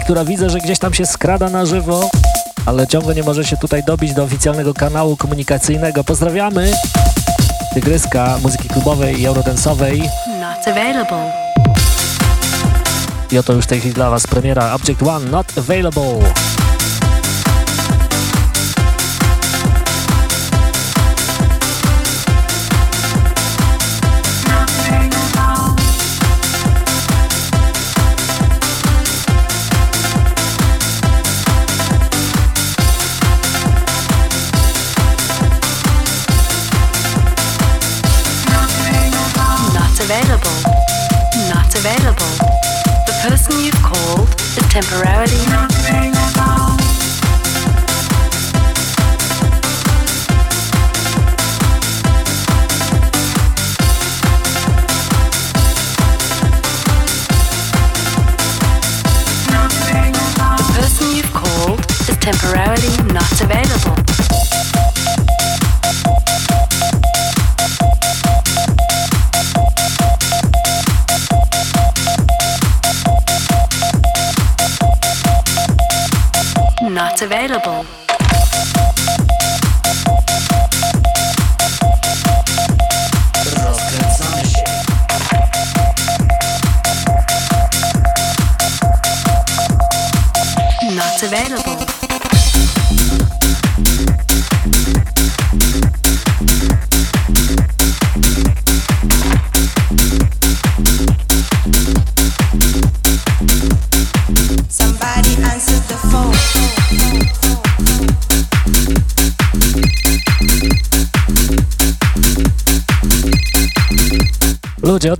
Która widzę, że gdzieś tam się skrada na żywo, ale ciągle nie może się tutaj dobić do oficjalnego kanału komunikacyjnego. Pozdrawiamy! Tygryska muzyki klubowej i eurodensowej. Not available. I oto już w tej chwili dla Was premiera Object One Not Available.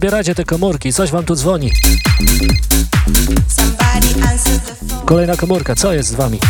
Zbierajcie te komórki, coś wam tu dzwoni. Kolejna komórka, co jest z wami?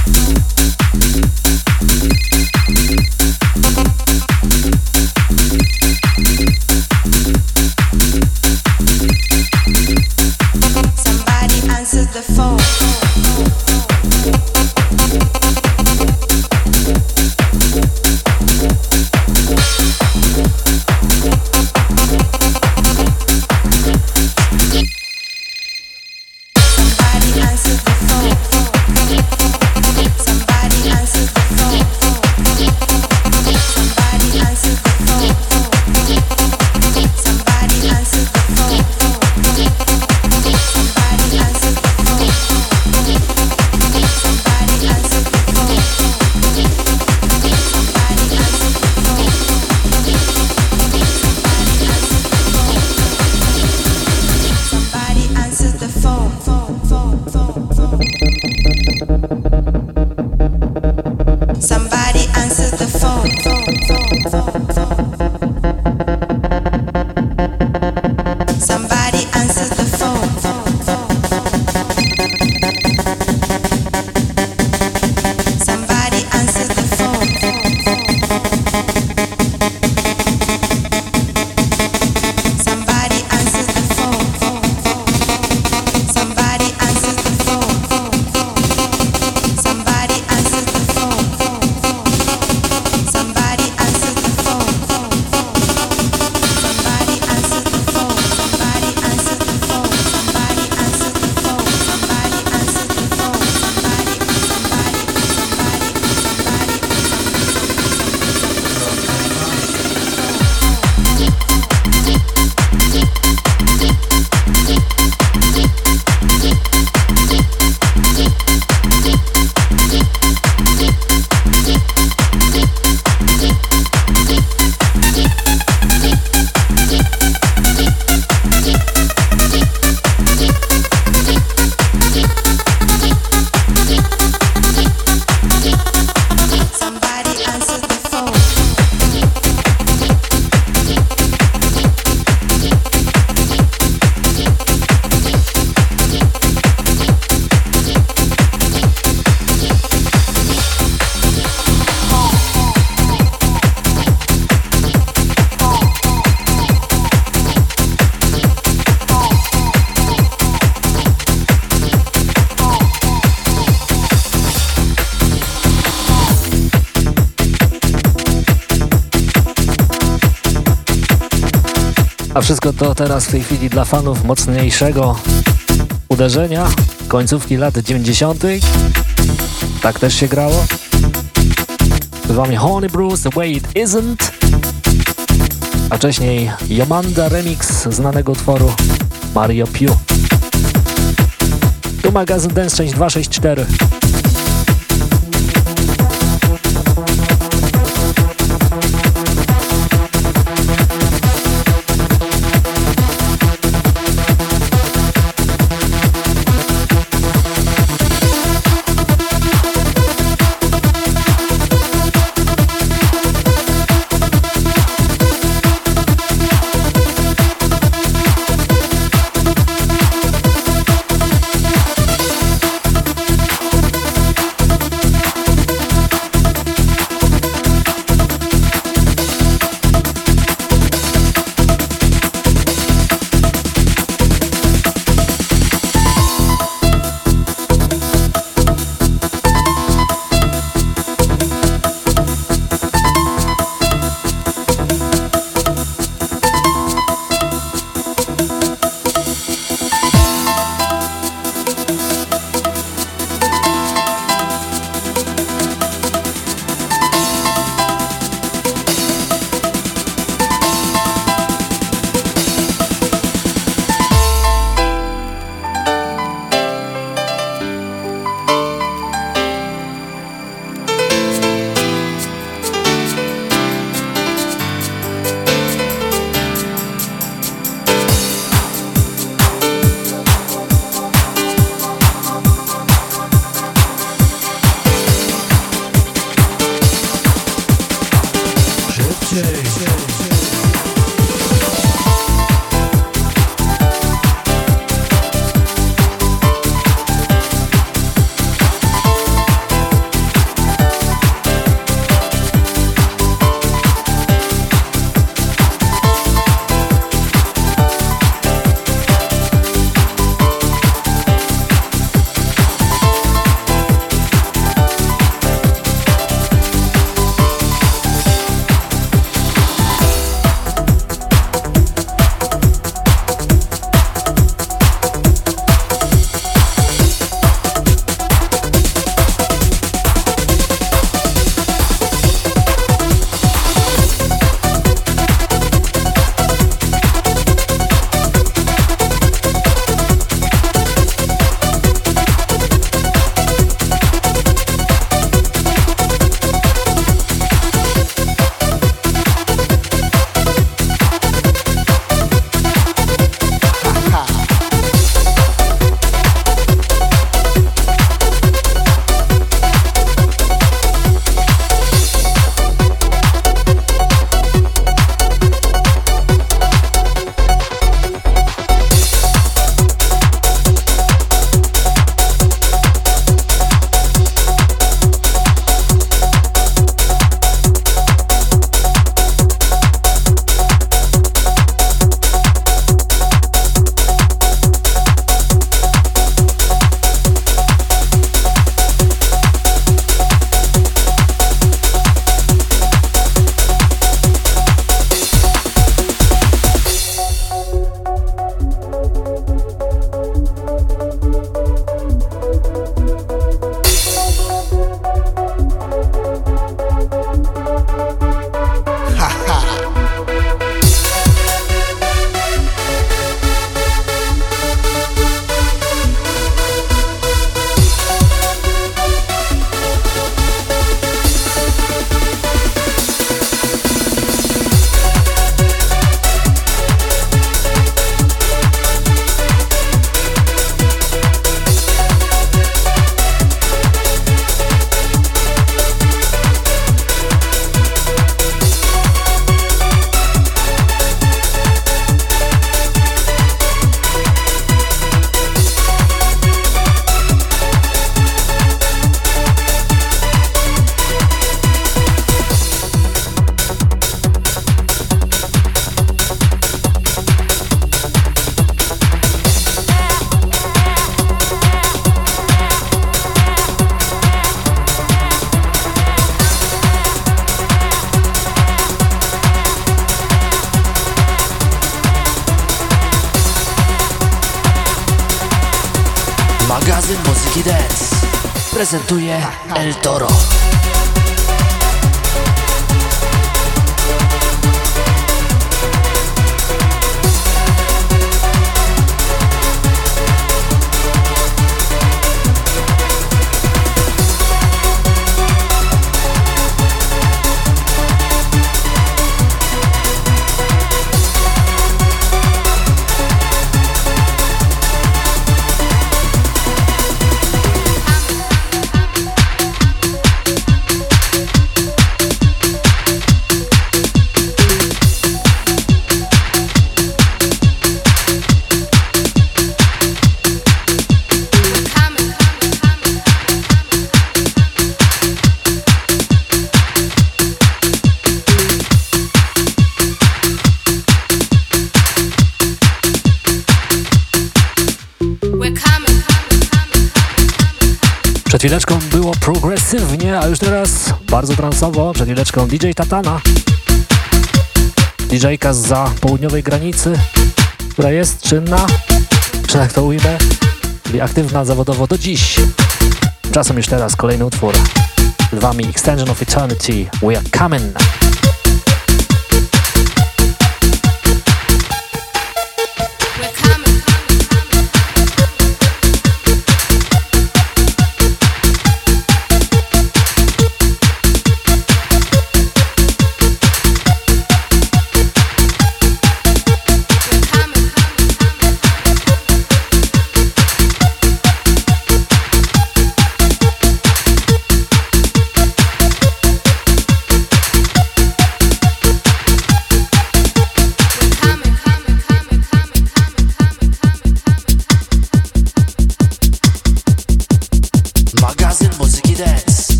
wszystko to teraz w tej chwili dla fanów mocniejszego uderzenia, końcówki lat 90. Tak też się grało. Z wami Honey Bruce, Wait Isn't, a wcześniej Yomanda Remix znanego utworu Mario Pugh. Tu magazyn Dance 264. bardzo transowo. Przed chwileczką DJ Tatana. DJ-ka za południowej granicy, która jest czynna, czy jak to ujmę, czyli aktywna zawodowo do dziś. Czasem już teraz kolejny utwór. Z wami Extension of Eternity, We Are Coming.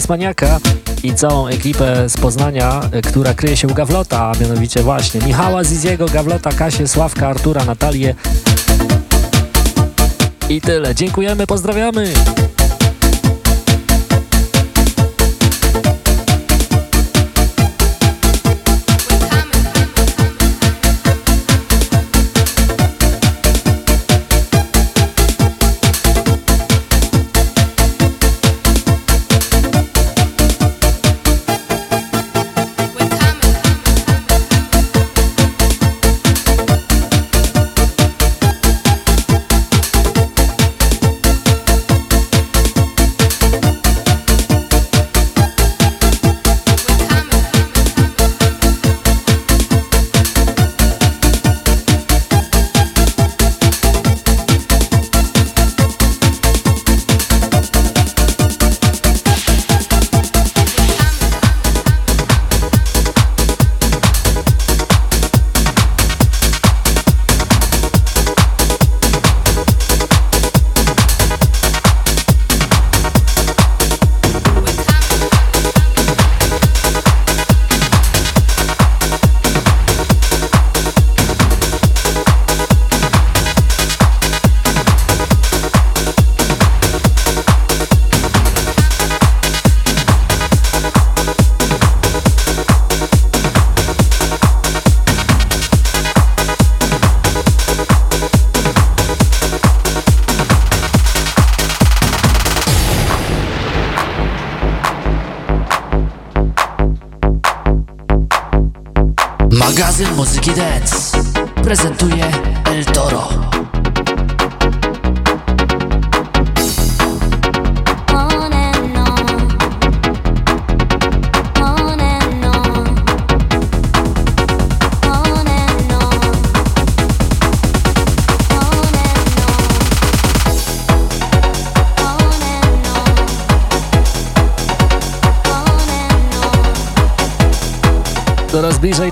Spacemaniaka i całą ekipę z Poznania, y, która kryje się u Gawlota, a mianowicie właśnie Michała Ziziego, Gawlota, Kasię, Sławka, Artura, Natalię. I tyle. Dziękujemy, pozdrawiamy!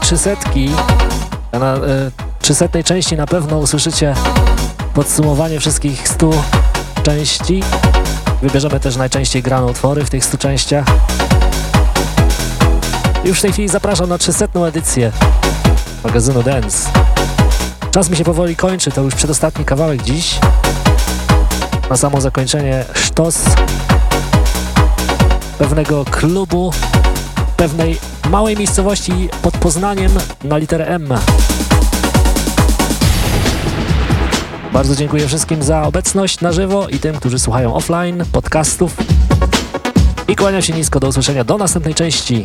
Trzysetki. A na y, trzysetnej części na pewno usłyszycie podsumowanie wszystkich stu części. Wybierzemy też najczęściej grane utwory w tych stu częściach. Już w tej chwili zapraszam na 300 edycję magazynu Dance. Czas mi się powoli kończy, to już przedostatni kawałek dziś. Na samo zakończenie sztos pewnego klubu, pewnej małej miejscowości pod Poznaniem na literę M. Bardzo dziękuję wszystkim za obecność na żywo i tym, którzy słuchają offline podcastów. I kłaniam się nisko do usłyszenia do następnej części.